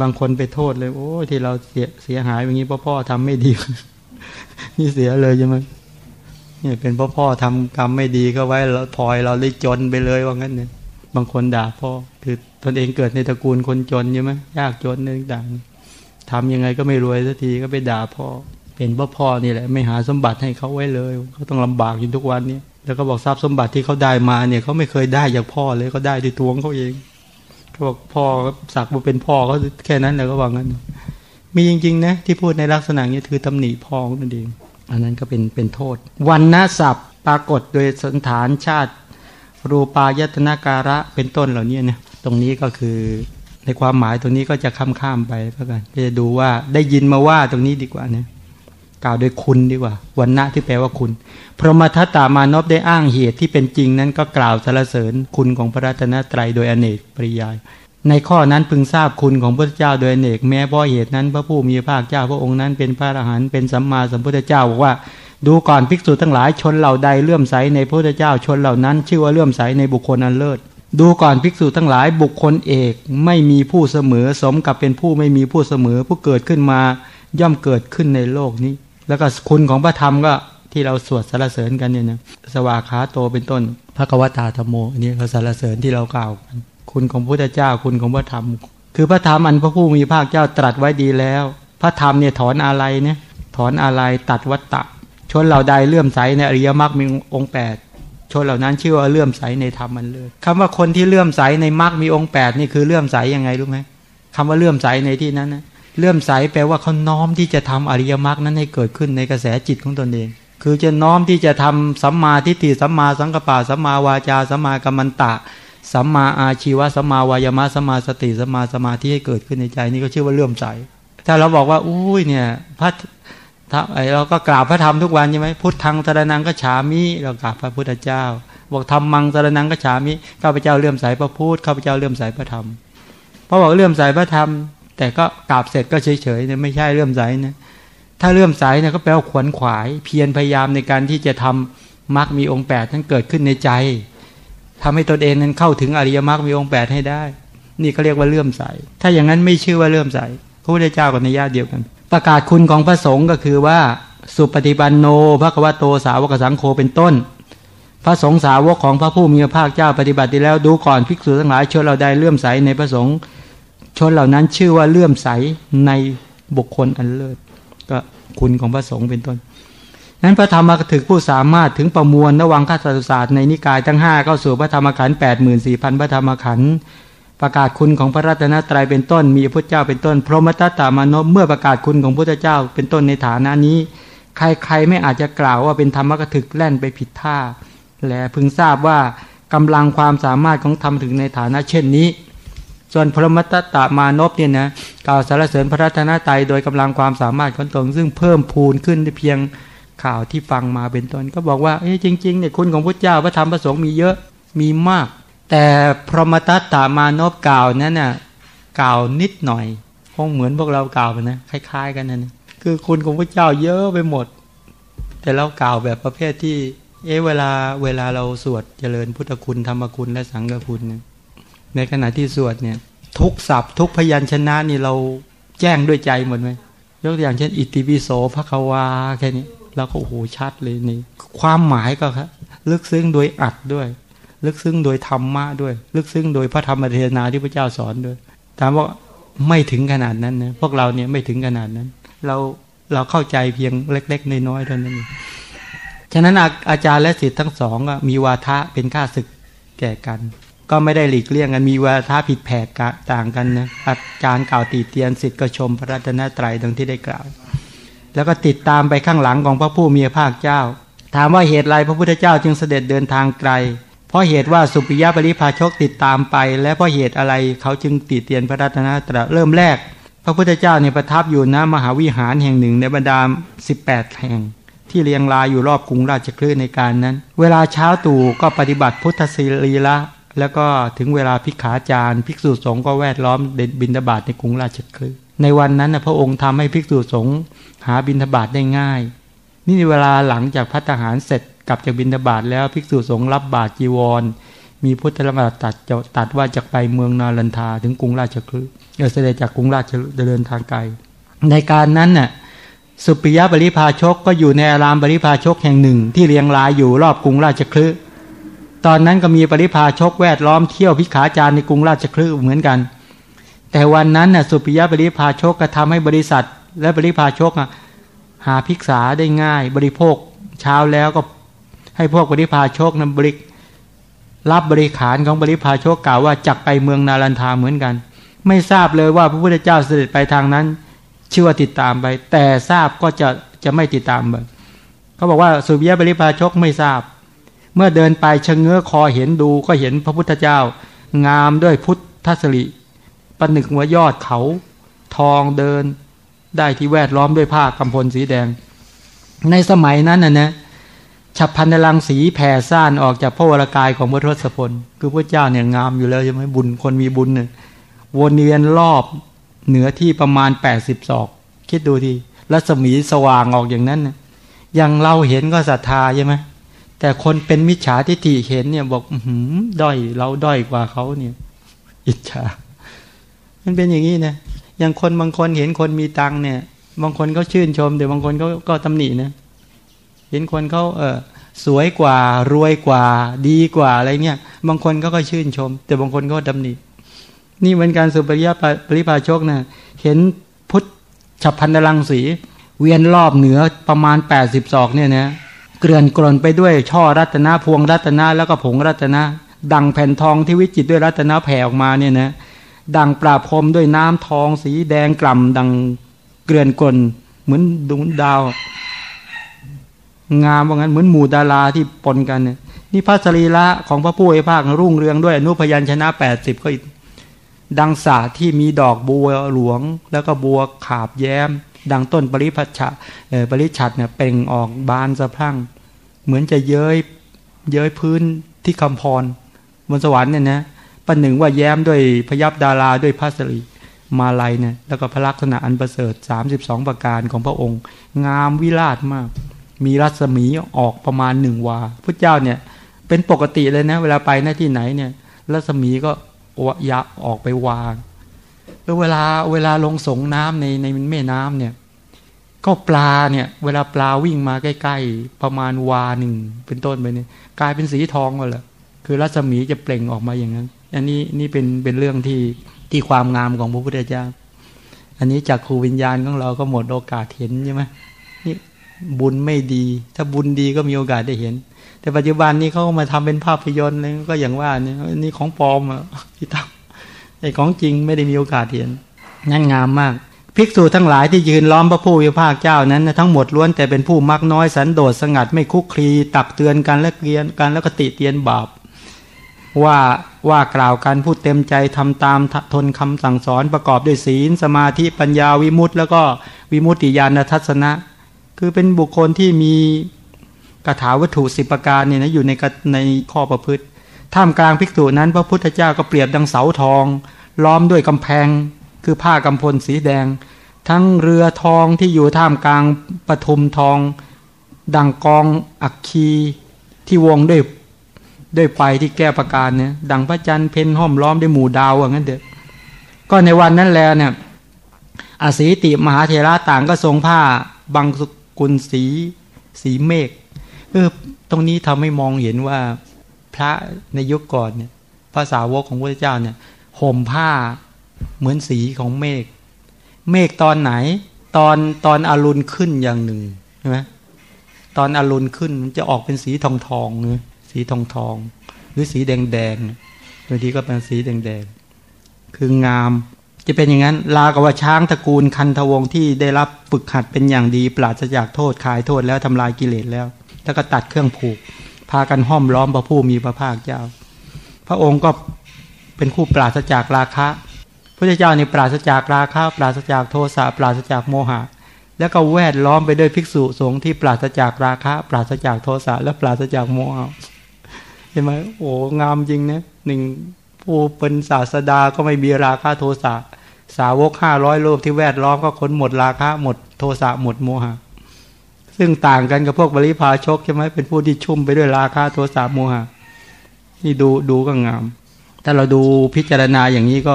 บางคนไปโทษเลย โอ้ที่เราเสียเสียหายอย่างนี้เพราะพ่อทำไม่ดี นี่เสียเลยใช่ไหมเนี่ยเป็นพ่อพ่อทำกรรมไม่ดีก็ไว้เราพลอยเราเลยจนไปเลยว่างั้นเนี่ย บางคนด่าพ่อ คือตนเองเกิดในตระกูลคนจนใช่ไหมยากจนเนื่องต่างทำยังไงก็ไม่รวยสักทีก็ไปด่าพ่อ เป็นพ่อพ่อนี่แหละไม่หาสมบัติให้เขาไว้เลยเขาต้องลำบากอยู่ทุกวันนี้แล้วก็บอกทรัพย์สมบัติที่เขาได้มาเนี่ยเขาไม่เคยได้จากพ่อเลยเขาได้ด้วยตัวของเขาเองเขาบอกพ่อสักมาเป็นพ่อเขาแค่นั้นแล้วก็ว่างั้น มีจริงๆนะที่พูดในลักษณะนี้คือตำหนิพ่อนั่นเองอันนั้นก็เป็นเป็นโทษ วันนะศัพท์ปรากฏโดยสันฐานชาติ รูปายตนาการะเป็นต้นเหล่านี้เนี่ยตรงนี้ก็คือในความหมายตรงนี้ก็จะข้ามข้ามไปเพื่อกันจะดูว่าได้ยินมาว่าตรงนี้ดีกว่าเนี่ย กล่าวโดยคุณดีกว่าวันนะที่แปลว่าคุณ พระมทัตตามานพได้อ้างเหตุที่เป็นจริงนั้นก็กล่าวสรรเสริญคุณของพระรัตนตรัยโดยอเนกปริยาย ในข้อนั้นพึงทราบคุณของพระเจ้าโดยอเนกแม้เพราะเหตุนั้นพระผู้มีพระภาคเจ้าพระองค์นั้นเป็นพระอรหันต์เป็นสัมมาสัมพุทธเจ้าบอกว่า ดูก่อนภิกษุทั้งหลายชนเหล่าใดเลื่อมใสในพระพุทธเจ้าชนเหล่านั้น ชื่อว่าเลื่อมใสในบุคคลอันเลิศดูก่อนภิกษุทั้งหลายบุคคลเอก ไม่มีผู้เสมอสมกับเป็นผู้ไม่มีผู้เสมอผู้เกิดขึ้นมาย่อมเกิดขึ้นในโลกนี้ แล้วก็คุณของพระธรรมก็ที่เราสวดสรรเสริญกันเนี่ยนะสวากขาโตเป็นต้น พระกวตาธรรมโมอันนี้เราสรรเสริญที่เรากล่าวกันคุณของพระพุทธเจ้าคุณของพระธรรม คือพระธรรมอันพระผู้มีภาคเจ้าตรัสไว้ดีแล้ว พระธรรมเนี่ยถอนอะไรเนี่ยถอนอะไรตัดวัตตะ ชนเหล่าใดเลื่อมใสในอริยมรรคมีองค์แปดชนเหล่านั้นชื่อว่าเลื่อมใสในธรรมมันเลยคำว่าคนที่เลื่อมใสในมรรคมีองค์แปดนี่คือเลื่อมใสยังไงรู้ไหมคำว่าเลื่อมใสในที่นั้นนะ เลื่อมใสแปลว่าเขาน้อมที่จะทำอริยมรรคนั้นให้เกิดขึ้นในกระแสจิตของตนเอง คือจะน้อมที่จะทำสัมมาทิฏฐิสัมมาสังกปะสัมมาวาจาสัมมากัมมันตะสัมมาอาชีวะสัมมาวายามะสัมมาสติสัมมาสมาธิให้เกิดขึ้นในใจนี่ก็ชื่อว่าเลื่อมใส ถ้าเราบอกว่าอุ้ยเนี่ยพระไอเราก็กราบพระธรรมทุกวันใช่ไหมพุทธังสารนังก็ฉามิเรากราบพระพุทธเจ้า บอกธรรมังสารนังก็ฉามิข้าพเจ้าเลื่อมใสพระพุทธข้าพเจ้าเลื่อมใสพระธรรมพระบอกเลื่อมใสพระธรรม แต่ก็กราบเสร็จก็เฉยๆเนี่ยไม่ใช่เลื่อมใสนะถ้าเลื่อมใสเนี่ยก็แปลว่าขวนขวาย เพียรพยายามในการที่จะทำมรรคมีองค์แปดนั้นเกิดขึ้นในใจทำให้ตนเองนั้นเข้าถึงอริยมรรคมีองค์แปดให้ได้ นี่เขาเรียกว่าเลื่อมใส ถ้าอย่างนั้นไม่ชื่อว่าเลื่อมใสพระพุทธเจ้ากับในญาติเดียวกัน ประกาศคุณของพระสงฆ์ก็คือว่าสุปฏิปันโนพระกวาโตสาวกสังโฆเป็นต้น พระสงฆ์สาวกของพระผู้มีพระภาคเจ้าปฏิบัติดีแล้วดูก่อนภิกษุทั้งหลายชนเราได้เลื่อมใสในพระสงฆ์ ชนเหล่านั้นชื่อว่าเลื่อมใสในบุคคลอันเลิศ ก็คุณของพระสงฆ์เป็นต้นนั้นพระธรรมกถึกผู้สามารถถึงประมวลระวังข้าศึกศาสตร์ในนิกายทั้งห้าเข้าสู่พระธรรมขันธ์แปดหมื่นสี่พันพระธรรมขันธ์ประกาศคุณของพระรัตนตรัยเป็นต้น มีพระเจ้าเป็นต้น พรหมตตามานพเมื่อประกาศคุณของพระเจ้าเป็นต้นในฐานะนี้ ใครๆไม่อาจจะกล่าวว่าเป็นธรรมกถึกแล่นไปผิดท่า และพึงทราบว่ากำลังความสามารถของธรรมถึงในฐานะเช่นนี้ ส่วนพรหมตตามานพเนี่ยนะกล่าวสารเสริญพระรัตนตรัยโดยกำลังความสามารถของตนซึ่งเพิ่มพูนขึ้นเพียงข่าวที่ฟังมาเป็นต้นก็บอกว่าเอ้จริงๆเนี่ยคุณของพระเจ้าพระธรรมพระสงฆ์มีเยอะมีมาก แต่พรหมตตามานพกล่าวนั้นน่ะกล่าวนิดหน่อยคงเหมือนพวกเรากล่าวนะคล้าย ๆ กันนะคือคุณของพระเจ้าเยอะไปหมด แต่เรากล่าวแบบประเภทที่ เอ๊ะเวลาเวลาเราสวดเจริญพุทธคุณธรรมคุณและสังฆคุณเนี่ย ในขณะที่สวดเนี่ย ทุกศัพท์ทุกพยัญชนะนี่เราแจ้งด้วยใจหมดไหมยกตัวอย่างเช่น อิติปิโสภควาแค่นี้เราก็โอ้โหชัดเลยนี่ ความหมายก็ครับลึกซึ้งโดยอัดด้วย ลึกซึ้งโดยธรรมะด้วย ลึกซึ้งโดยพระธรรมเทศนาที่พระเจ้าสอนด้วยถามว่าไม่ถึงขนาดนั้นนะพวกเราเนี่ยไม่ถึงขนาดนั้น เราเราเข้าใจเพียงเล็ก ๆ น้อยๆเท่านั้นฉะนั้นอาอาจารย์และศิษย์ทั้งสองมีวาทะเป็นข้าศึกแก่กัน ก็ไม่ได้หลีกเลี่ยงกัน มีวาทะผิดแผกต่างกันนะอาจารย์กล่าวตีเตียนศิษย์ก็ชมพระรัตนตรัยดังที่ได้กล่าว แล้วก็ติดตามไปข้างหลังของพระผู้มีภาคเจ้า ถามว่าเหตุไรพระพุทธเจ้าจึงเสด็จเดินทางไกล เพราะเหตุว่าสุปิยะปริภาชกติดตามไป และเพราะเหตุอะไรเขาจึงติเตียนพระรัตนตรัยเริ่มแรก พระพุทธเจ้าเนี่ยประทับอยู่ณมหาวิหารแห่งหนึ่งในบรรดา18 แห่งที่เรียงรายอยู่รอบกรุงราชคลื่นในการนั้น เวลาเช้าตู่ก็ปฏิบัติพุทธศีลีละ แล้วก็ถึงเวลาพิกขาจารย์ ภิกษุสงฆ์ก็แวดล้อมเดินบินทบาทในกรุงราชคลื่นในวันนั้นนะพระองค์ทำให้ภิกษุสงฆ์หาบินทบาทได้ง่าย นี่ในเวลาหลังจากพัฒหารเสร็จกลับจากบินทบาทแล้วภิกษุสงฆ์รับบาตรจีวร มีพุทธธรรมตัดจะตัดว่าจะไปเมืองนาลันทาถึงกรุงราชคลื่นเสด็จจากกรุงราชเดินทางไกล ในการนั้นน่ะสุปิยะบริพาชกก็อยู่ในอารามบริพาชกแห่งหนึ่ง ที่เรียงรายอยู่รอบกรุงราชคลื่น ตอนนั้นก็มีปริพาชกแวดล้อมเที่ยวพิขาจารในกรุงราชคลื่นเหมือนกัน แต่วันนั้นน่ะสุปิยะบริพาชกก็ทำให้บริษัท และบริพาชกหาพิกษาได้ง่าย บริโภคเช้าแล้วก็ให้พวกบริพาชกนำบริรับบริขารของบริพาชกกล่าวว่าจักไปเมืองนาลันทาเหมือนกัน ไม่ทราบเลยว่าพระพุทธเจ้าเสด็จไปทางนั้นชื่อว่าติดตามไป แต่ทราบก็จะจะไม่ติดตามไปเขาบอกว่าสุวิยะบริพาชกไม่ทราบ เมื่อเดินไปชะเง้อคอเห็นดูก็เห็นพระพุทธเจ้า งามด้วยพุทธสริประหนึกหัวยอดเขา ทองเดิน ได้ที่แวดล้อมด้วยผ้ากำพลสีแดง ในสมัยนั้นนะนะฉับพันธลังสีแผ่ซ่านออกจากพระวรากายของพระทศพล คือพระเจ้าเนี่ยงามอยู่แล้วใช่ไหมบุญคนมีบุญเนี่ยวนเวียนรอบเหนือที่ประมาณแปดสิบศอก คิดดูทีรัศมีสว่างออกอย่างนั้นนะอย่างเราเห็นก็ศรัทธาใช่ไหม แต่คนเป็นมิจฉาทิฏฐิเห็นเนี่ยบอกหืมด้อยเราด้อยกว่าเขาเนี่ย อิจฉา มันเป็นอย่างนี้นะอย่างคนบางคนเห็นคนมีตังเนี่ย บางคนเขาชื่นชมแต่บางคนเขาก็ตำหนินะเห็นคนเขาเออสวยกว่ารวยกว่า ดีกว่าอะไรเงี้ยบางคนก็ก็ชื่นชม แต่บางคนก็ดำหนินี่เหมือนการสุปริยปริภาชกนะเห็นพุทธฉับพันธลังสี เวียนรอบเหนือประมาณแปดสิบศอกเนี่ยนะ เกลื่อนกลนไปด้วยช่อรัตนาพวงรัตนาแล้วก็ผงรัตนาดังแผ่นทองที่วิจิตด้วยรัตนาแผ่ออกมาเนี่ยนะดังปราบพรมด้วยน้ำทองสีแดงกล่ำดังเกลื่อนกลนเหมือนดวงดาว งามว่างั้นเหมือนหมู่ดาราที่ปนกันเนี่ยนี่พระสรีระของพระผู้ไอภาครุ่งเรืองด้วยอนุพยัญชนะแปดสิบก็ดังสาที่มีดอกบัวหลวง แล้วก็บัวขาบแย้ม ดังต้นปริพัชชะปริชัดเนี่ยเป่งออกบานสะพรั่ง เหมือนจะเย้ยเย้ยพื้นที่คำพรบนสวรรค์เนี่ยนะประหนึ่งว่าแย้มด้วยพยับดาราด้วยพระสรีมาลัยเนี่ยแล้วก็พระลักษณะอันประเสริฐ 32 ประการของพระองค์ งามวิราชมาก มีรัศมีออกประมาณหนึ่งวาพระเจ้าเนี่ยเป็นปกติเลยนะ เวลาไปหน้าที่ไหนเนี่ยรัศมีก็อยะออกไปวาง เวลาเวลาลงสงน้ำในในแม่น้ำเนี่ย ก็ปลาเนี่ย เวลาปลาวิ่งมาใกล้ ๆ ประมาณวาหนึ่งเป็นต้นไปเนี่ยกลายเป็นสีทองเลยคือรัศมีจะเปล่งออกมาอย่างนั้น อันนี้นี่เป็นเป็นเรื่องที่ที่ความงามของพระพุทธเจ้า อันนี้จากครูวิญญาณของเราก็หมดโอกาสเห็นใช่ไหมนี่บุญไม่ดี ถ้าบุญดีก็มีโอกาสได้เห็น แต่ปัจจุบันนี้เขามาทำเป็นภาพยนตร์เลยก็อย่างว่านี่นี่ของปลอมอะที่ทำ ไอ้ของจริงไม่ได้มีโอกาสเห็นนั่นงามมาก ภิกษุทั้งหลายที่ยืนล้อมพระผู้วิภาคเจ้านั้น ทั้งหมดล้วนแต่เป็นผู้มักน้อยสันโดษสงัดไม่คุกคลีตักเตือนกันและเกียนกันแล้วก็ติเตียนบาปว่าว่ากล่าวกันพูดเต็มใจทำตามทนคำสั่งสอนประกอบด้วยศีล สมาธิปัญญาวิมุตต์แล้วก็วิมุตติญาณทัศนะ คือเป็นบุคคลที่มีกถาวัตถุสิบประการเนี่ยนะอยู่ในในข้อประพฤติ ท่ามกลางภิกษุนั้น พระพุทธเจ้าก็เปรียบดังเสาทอง ล้อมด้วยกำแพง คือผ้ากำพลสีแดง ทั้งเรือทองที่อยู่ท่ามกลางปฐุมทอง ดังกองอักคีที่วงด้วยด้วยไฟที่แก้ประการเนี่ยดังพระจันทร์เพนห้อมล้อมด้วยหมู่ดาวอย่างนั้นเด็กก็ในวันนั้นแล้วเนี่ยอาศีติมหาเทระต่างก็ทรงผ้าบางสุกุลสีสีเมฆเออตรงนี้ทำให้มองเห็นว่า พระในยุคก่อนเนี่ยภาษาวกของพระเจ้าเนี่ยห่มผ้าเหมือนสีของเมฆ เมฆตอนไหน ตอนตอนอรุณขึ้นอย่างหนึ่งใช่ไหมตอนอรุณขึ้นมันจะออกเป็นสีทองทองเนยสีทองทอง หรือสีแดงแดงบางทีก็เป็นสีแดงแดงคืองามจะเป็นอย่างนั้น ลากว่าช้างตระกูลคันทวงที่ได้รับฝึกหัดเป็นอย่างดี ปราศจากโทษขายโทษแล้วทำลายกิเลสแล้ว แล้วก็ตัดเครื่องผูกากันห้อมล้อมพระผู้มีพระภาคเจ้า พระองค์ก็เป็นคู่ปราศจากราคะพระเจ้านี่ปราศจากราคะปราศจากโทสะปราศจากโมหะ แล้วก็แวดล้อมไปด้วยภิกษุสงฆ์ที่ปราศจากราคะ ปราศจากโทสะและปราศจากโมหะช่ไหมโอ้งามจริงนะหนึ่งผู้เป็นศาสดาก็ไม่มีราคะโทสะสาวกห้าร้อยโลกที่แวดล้อมก็ค้นหมดราคะหมดโทสะหมดโมหะ ซึ่งต่างกันกับพวกบริพาชกใช่ไหมเป็นผู้ที่ชุ่มไปด้วยราคะโทสะโมหะนี่ดูดูก็งาม ถ้าเราดูพิจารณาอย่างนี้ก็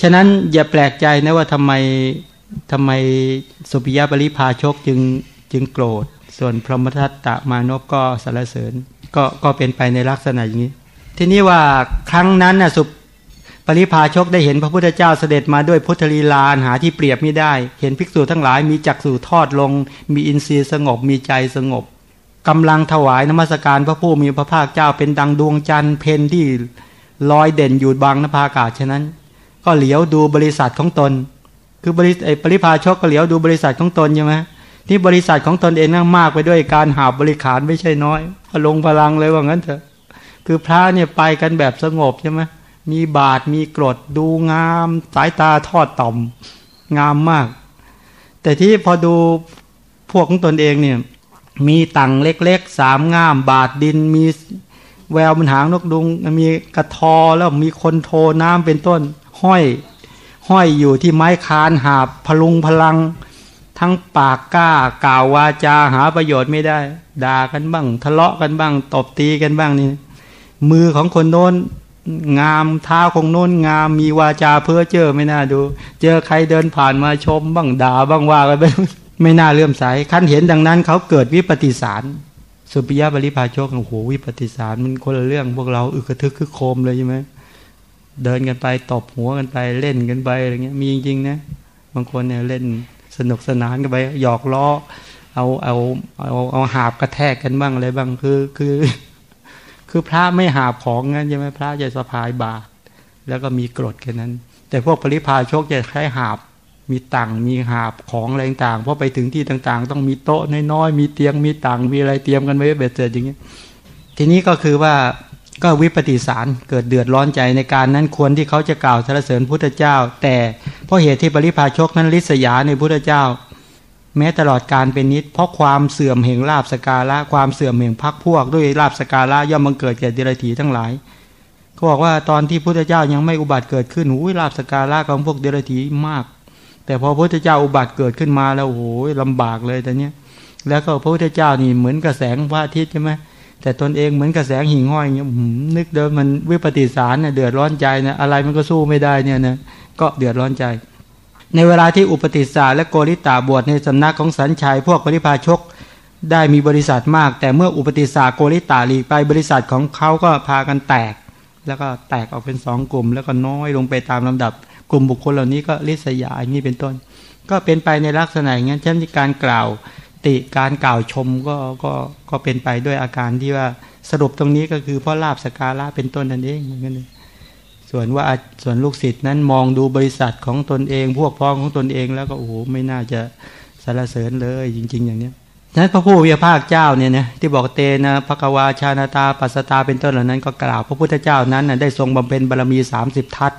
ฉะนั้นอย่าแปลกใจนะว่าทำไมทำไมสุปิยะบริพาชกจึงจึงโกรธ ส่วนพรหมทัตตมานพก็สรรเสริญ ก็ก็เป็นไปในลักษณะอย่างนี้ ทีนี้ว่าครั้งนั้นนะสุ ปริพาชกได้เห็นพระพุทธเจ้าเสด็จมาด้วยพุทธลีลาหาที่เปรียบไม่ได้ เห็นภิกษุทั้งหลายมีจักสู่ทอดลง มีอินทรีย์สงบมีใจสงบกำลังถวายนมัสการพระผู้มีพระภาคเจ้าเป็นดังดวงจันทร์เพนที่ลอยเด่นอยู่บางนภาอากาศฉะนั้น ก็เหลียวดูบริษัทของตน คือบริปริพาชกก็เหลียวดูบริษัทของตนใช่ไหมที่บริษัทของตนเองนั่งมากไปด้วยการหาบริขารไม่ใช่น้อยพลงพลังเลยว่างั้นเถอะ คือพระเนี่ยไปกันแบบสงบใช่ไหม มีบาทมีกรดดูงาม สายตาทอดต่อม งามมาก แต่ที่พอดูพวกของตนเองเนี่ย มีตังเล็กๆสามงาม บาทดินมีแววมันหางนกดุง มีกระทอแล้วมีคนโทน้ำเป็นต้น ห้อย ห้อยอยู่ที่ไม้คานหาบพลุงพลัง ทั้งปากกล้ากล่าววาจาหาประโยชน์ไม่ได้ ด่ากันบ้าง ทะเลาะกันบ้าง ตบตีกันบ้างนี่มือของคนโน้น งามเท้าของโน้นงามมีวาจาเพื่อเจอไม่น่าดู เจอใครเดินผ่านมาชมบ้างด่าบ้างว่ากันไปไม่น่าเลื่อมใสขั้นเห็นดังนั้นเขาเกิดวิปฏิสารสุปิยะบริพาโชคโอ้โหวิปฏิสารมันคนละเรื่องพวกเราอึกระทึกคือโคมเลยใช่ไหมเดินกันไปตบหัวกันไปเล่นกันไปอะไรเงี้ยมีจริงๆนะบางคนเนี่ยเล่นสนุกสนานกันไปหยอกล้อเอาเอาเอาเอาหาบกระแทกกันบ้างอะไรบ้างคือคือ คือพระไม่หาบของงั้นใช่ไหมพระจะสะพายบาตรแล้วก็มีกรดแค่นั้น แต่พวกปริพาชกจะใช้หาบมีตังมีหาบของอะไรต่างเพราะไปถึงที่ต่างๆ ต้องมีโต๊ะน้อยๆมีเตียงมีตังมีอะไรเตรียมกันไว้เบ็ดเสร็จอย่างนี้ทีนี้ก็คือว่าก็วิปฏิสารเกิดเดือดร้อนใจในการนั้นควรที่เขาจะกล่าวสรรเสริญพุทธเจ้า แต่เพราะเหตุที่ปริพาชกนั้นริษยาในพุทธเจ้า แม้ตลอดการเป็นนิด เพราะความเสื่อมแห่งลาบสการะความเสื่อมแห่งพักพวก ด้วยลาบสการะย่อมบังเกิดแก่เดรัจฉีทั้งหลายเขาบอกว่าตอนที่พุทธเจ้ายังไม่อุบัติเกิดขึ้นหูลาบสการะของพวกเดรัจฉีมาก แต่พอพระพุทธเจ้าอุบัติเกิดขึ้นมาแล้วโอ้โหลำบากเลยแต่เนี้ยแล้วก็พระพุทธเจ้านี่เหมือนกระแสงพระอาทิตย์ใช่ไหมแต่ตนเองเหมือนกระแสงหิ่งห้อยเงี้ยนึกเดิมมันวิปฏิสารเนี่ยเดือดร้อนใจนะอะไรมันก็สู้ไม่ได้เนี่ยนะก็เดือดร้อนใจ ในเวลาที่อุปติสาและโกริตาบวชในสำนักของสันชัยพวกปริพาชกได้มีบริษัทมาก แต่เมื่ออุปติสาโกริตาหลีกไปบริษัทของเขาก็พากันแตก แล้วก็แตกออกเป็นสองกลุ่ม แล้วก็น้อยลงไปตามลำดับ กลุ่มบุคคลเหล่านี้ก็ลิษยาอย่างนี้เป็นต้น ก็เป็นไปในลักษณะอย่างนั้นเช่นการกล่าวติการกล่าวชมก็ก็ก็เป็นไปด้วยอาการที่ว่าสรุปตรงนี้ก็คือเพราะลาบสการะเป็นต้นนั่นเองอย่างนั้น ส่วนว่าส่วนลูกศิษย์นั้นมองดูบริษัทของตนเอง พวกพ้องของตนเอง แล้วก็โอ้โหไม่น่าจะสรรเสริญเลยจริง ๆ อย่างเนี้ยนั้นพระผู้มีพระภาคเจ้าเนี่ยนะที่บอกเตนะภควาชานาตาปัสตาเป็นต้นเหล่านั้นก็กล่าว พระพุทธเจ้านั้นนะได้ทรงบำเพ็ญบารมี 30 ทัศ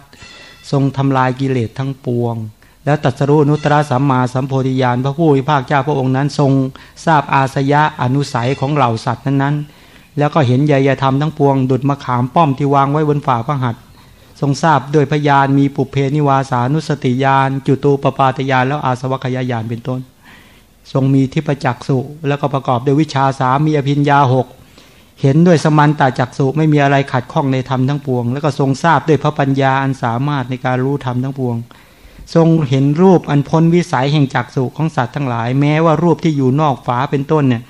ทรงทำลายกิเลสทั้งปวง แล้วตัสรู้นุตระสัมมาสัมโพธิญาณพระผู้มีภาคเจ้าพระองค์นั้นทรงทราบอาสยะอนุสัยของเหล่าสัตว์นั้นๆ แล้วก็เห็นยยธรรมทั้งปวง ดุดมะขามป้อมที่วางไว้บนฝ่าพระหัตถ์ ทรงทราบด้วยพยานมีปุเพนิวาสานุสติญาณจุตูปปาตญาณแล้วอาสวัคยายานเป็นต้น ทรงมีทิพจักสุแล้วก็ประกอบด้วยวิชาสามมีอภิญญาหกเห็นด้วยสมันตาจักสุไม่มีอะไรขัดข้องในธรรมทั้งปวง แล้วก็ทรงทราบด้วยพระปัญญาอันสามารถในการรู้ธรรมทั้งปวง ทรงเห็นรูปอันพ้นวิสัยแห่งจักสุของสัตว์ทั้งหลาย แม้ว่ารูปที่อยู่นอกฝาเป็นต้นเนี่ย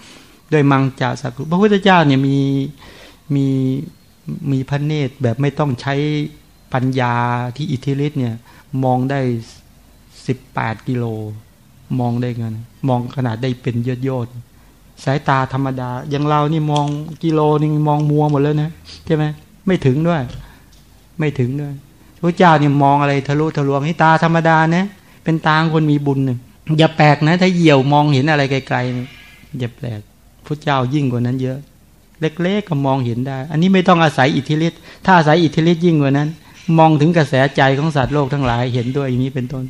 โดยมังจาสักพระพุทธเจ้าเนี่ยมีมีมีพระเนตรแบบไม่ต้องใช้ ปัญญาที่อิทธิฤทธิ์เนี่ยมองได้สิบแปดกิโล มองได้เงินมองขนาดได้เป็นยอดยอดสายตาธรรมดา อย่างเรานี่มองกิโลนึงมองมัวหมดแล้วนะใช่ไหมไม่ถึงด้วย ไม่ถึงด้วยพระเจ้าเนี่ยมองอะไรทะลุทะลวงให้ตาธรรมดานะเป็นตาคนมีบุญเนี่ยอย่าแปลกนะ ถ้าเหี่ยวมองเห็นอะไรไกลๆเนี่ยอย่าแปลกพระเจ้ายิ่งกว่านั้นเยอะ เล็กๆก็มองเห็นได้ อันนี้ไม่ต้องอาศัยอิทธิฤทธิ์ถ้าอาศัยอิทธิฤทธิ์ยิ่งกว่านั้น มองถึงกระแสใจของสัตว์โลกทั้งหลาย เห็นด้วยอย่างนี้เป็นต้น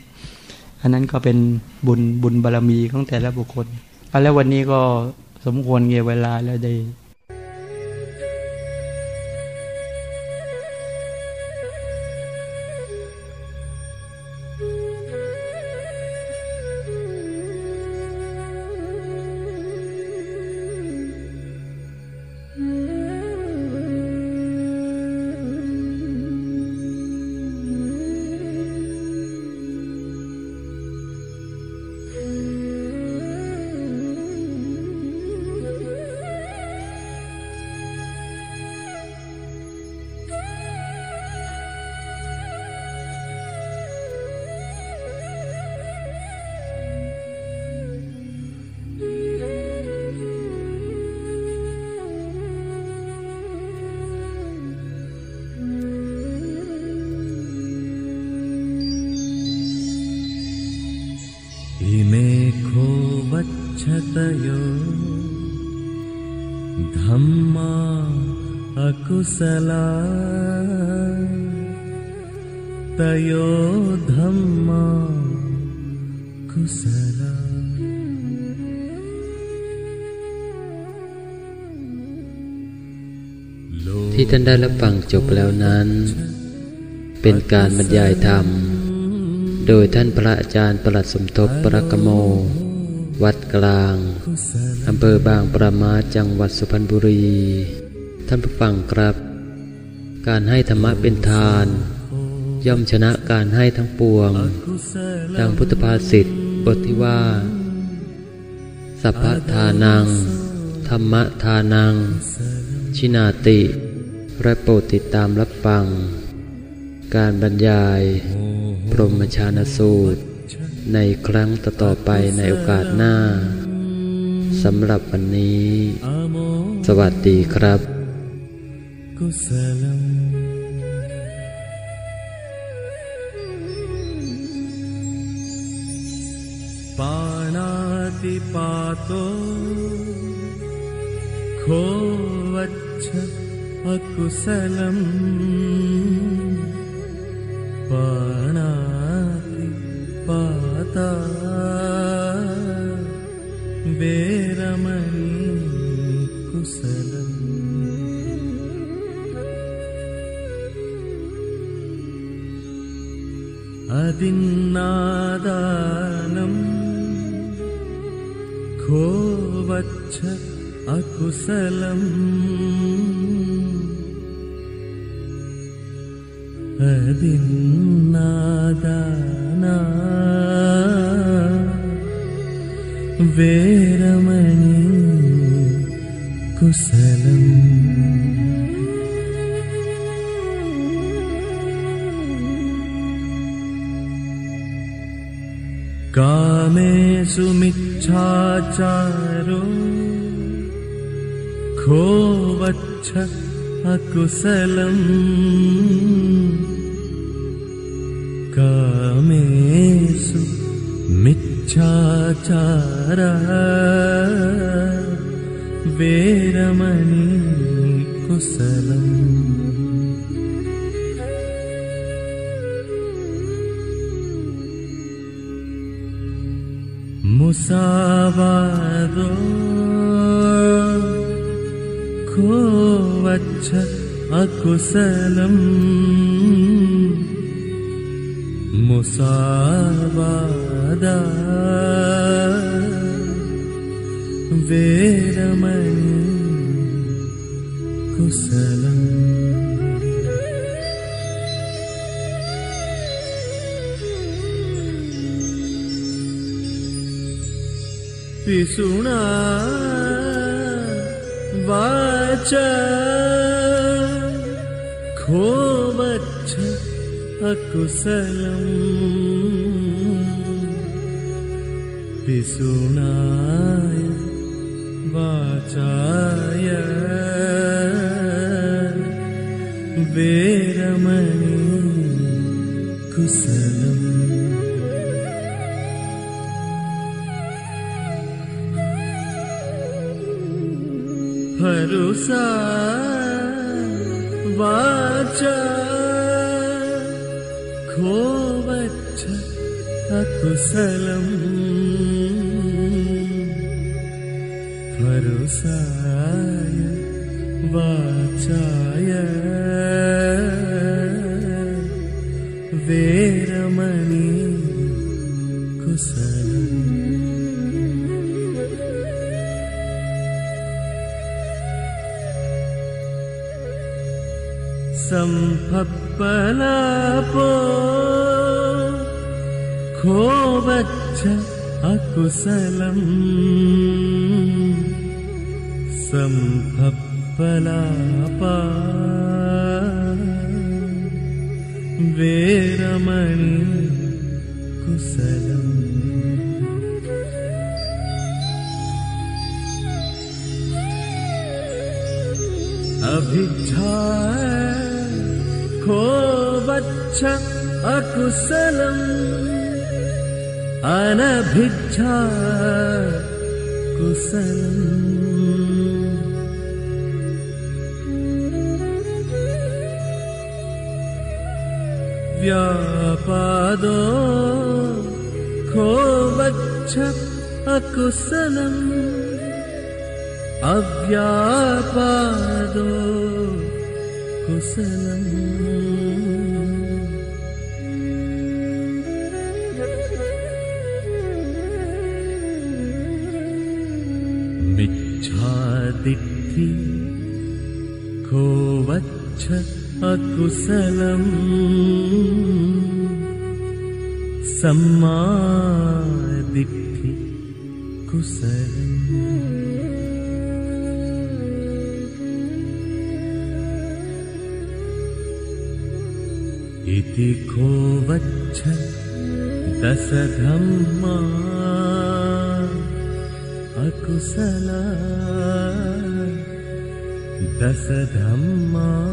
อันนั้นก็เป็นบุญบุญบารรมีของแต่ละบุคคลแล้ววันนี้ก็สมควรเงียเวลาแล้วได้ สลาตโยธรรมกุสลที่ท่านได้รับฟังจบแล้วนั้น เป็นการบรรยายธรรม โดยท่านพระอาจารย์ประหลัดสมทบปรกโม วัดกลางอำเภอบางประมาจังหวัดสุพรรณบุรีานผู้ฟังครับ การให้ธรรมะเป็นทาน ย่อมชนะการให้ทั้งปวง ดังพุทธภาษิตบทที่ว่า สัพพทานัง ธรรมทานัง ชินาติและโปรดติดตามรับฟัง การบรรยาย พรหมชานสูตร ในครั้งต่อไปในโอกาสหน้าสำหรับวันนี้ สวัสดีครับ कुशलम्। पाणातिपातो खोवच्छ अकुशलम्। पाणाति पाता बेरमयी कुशल अदिन्नादानम् खो वच्छ अकुशलम् अदिन्नादाना वेरमणि कुशलम् कामेमिच्छाचारो खोवच्छ अकुशलम्। कामेषु मिच्छाचार। वेरमणि कुशलम्। मुसावादो खो वच्छ अकुशलम् मुसावादा वेरमणि कुशलम् पिसुणा वाच खो वच्छ अकुशलम् पिसुणाय वाचाय वेरमणि कुशलम् अकुशलम् भरोसाय वाचाय वेरमणि कुशलम् सम्पप्पलापो खो वच्छ अकुशलम् सम्पप्पलापा वेरमणि कुशलम् अभिच्छा खो वच्छ अकुशलम् अनभिच्छा व्यापादो खो वच्छ अकुशलम्। अव्यापादो कुशलम् अकुशलम् सम्मादिद्धि कुशलम्। इति खो वच्छ दशधम्मा। अकुशला। दशधम्मा। कुशलम्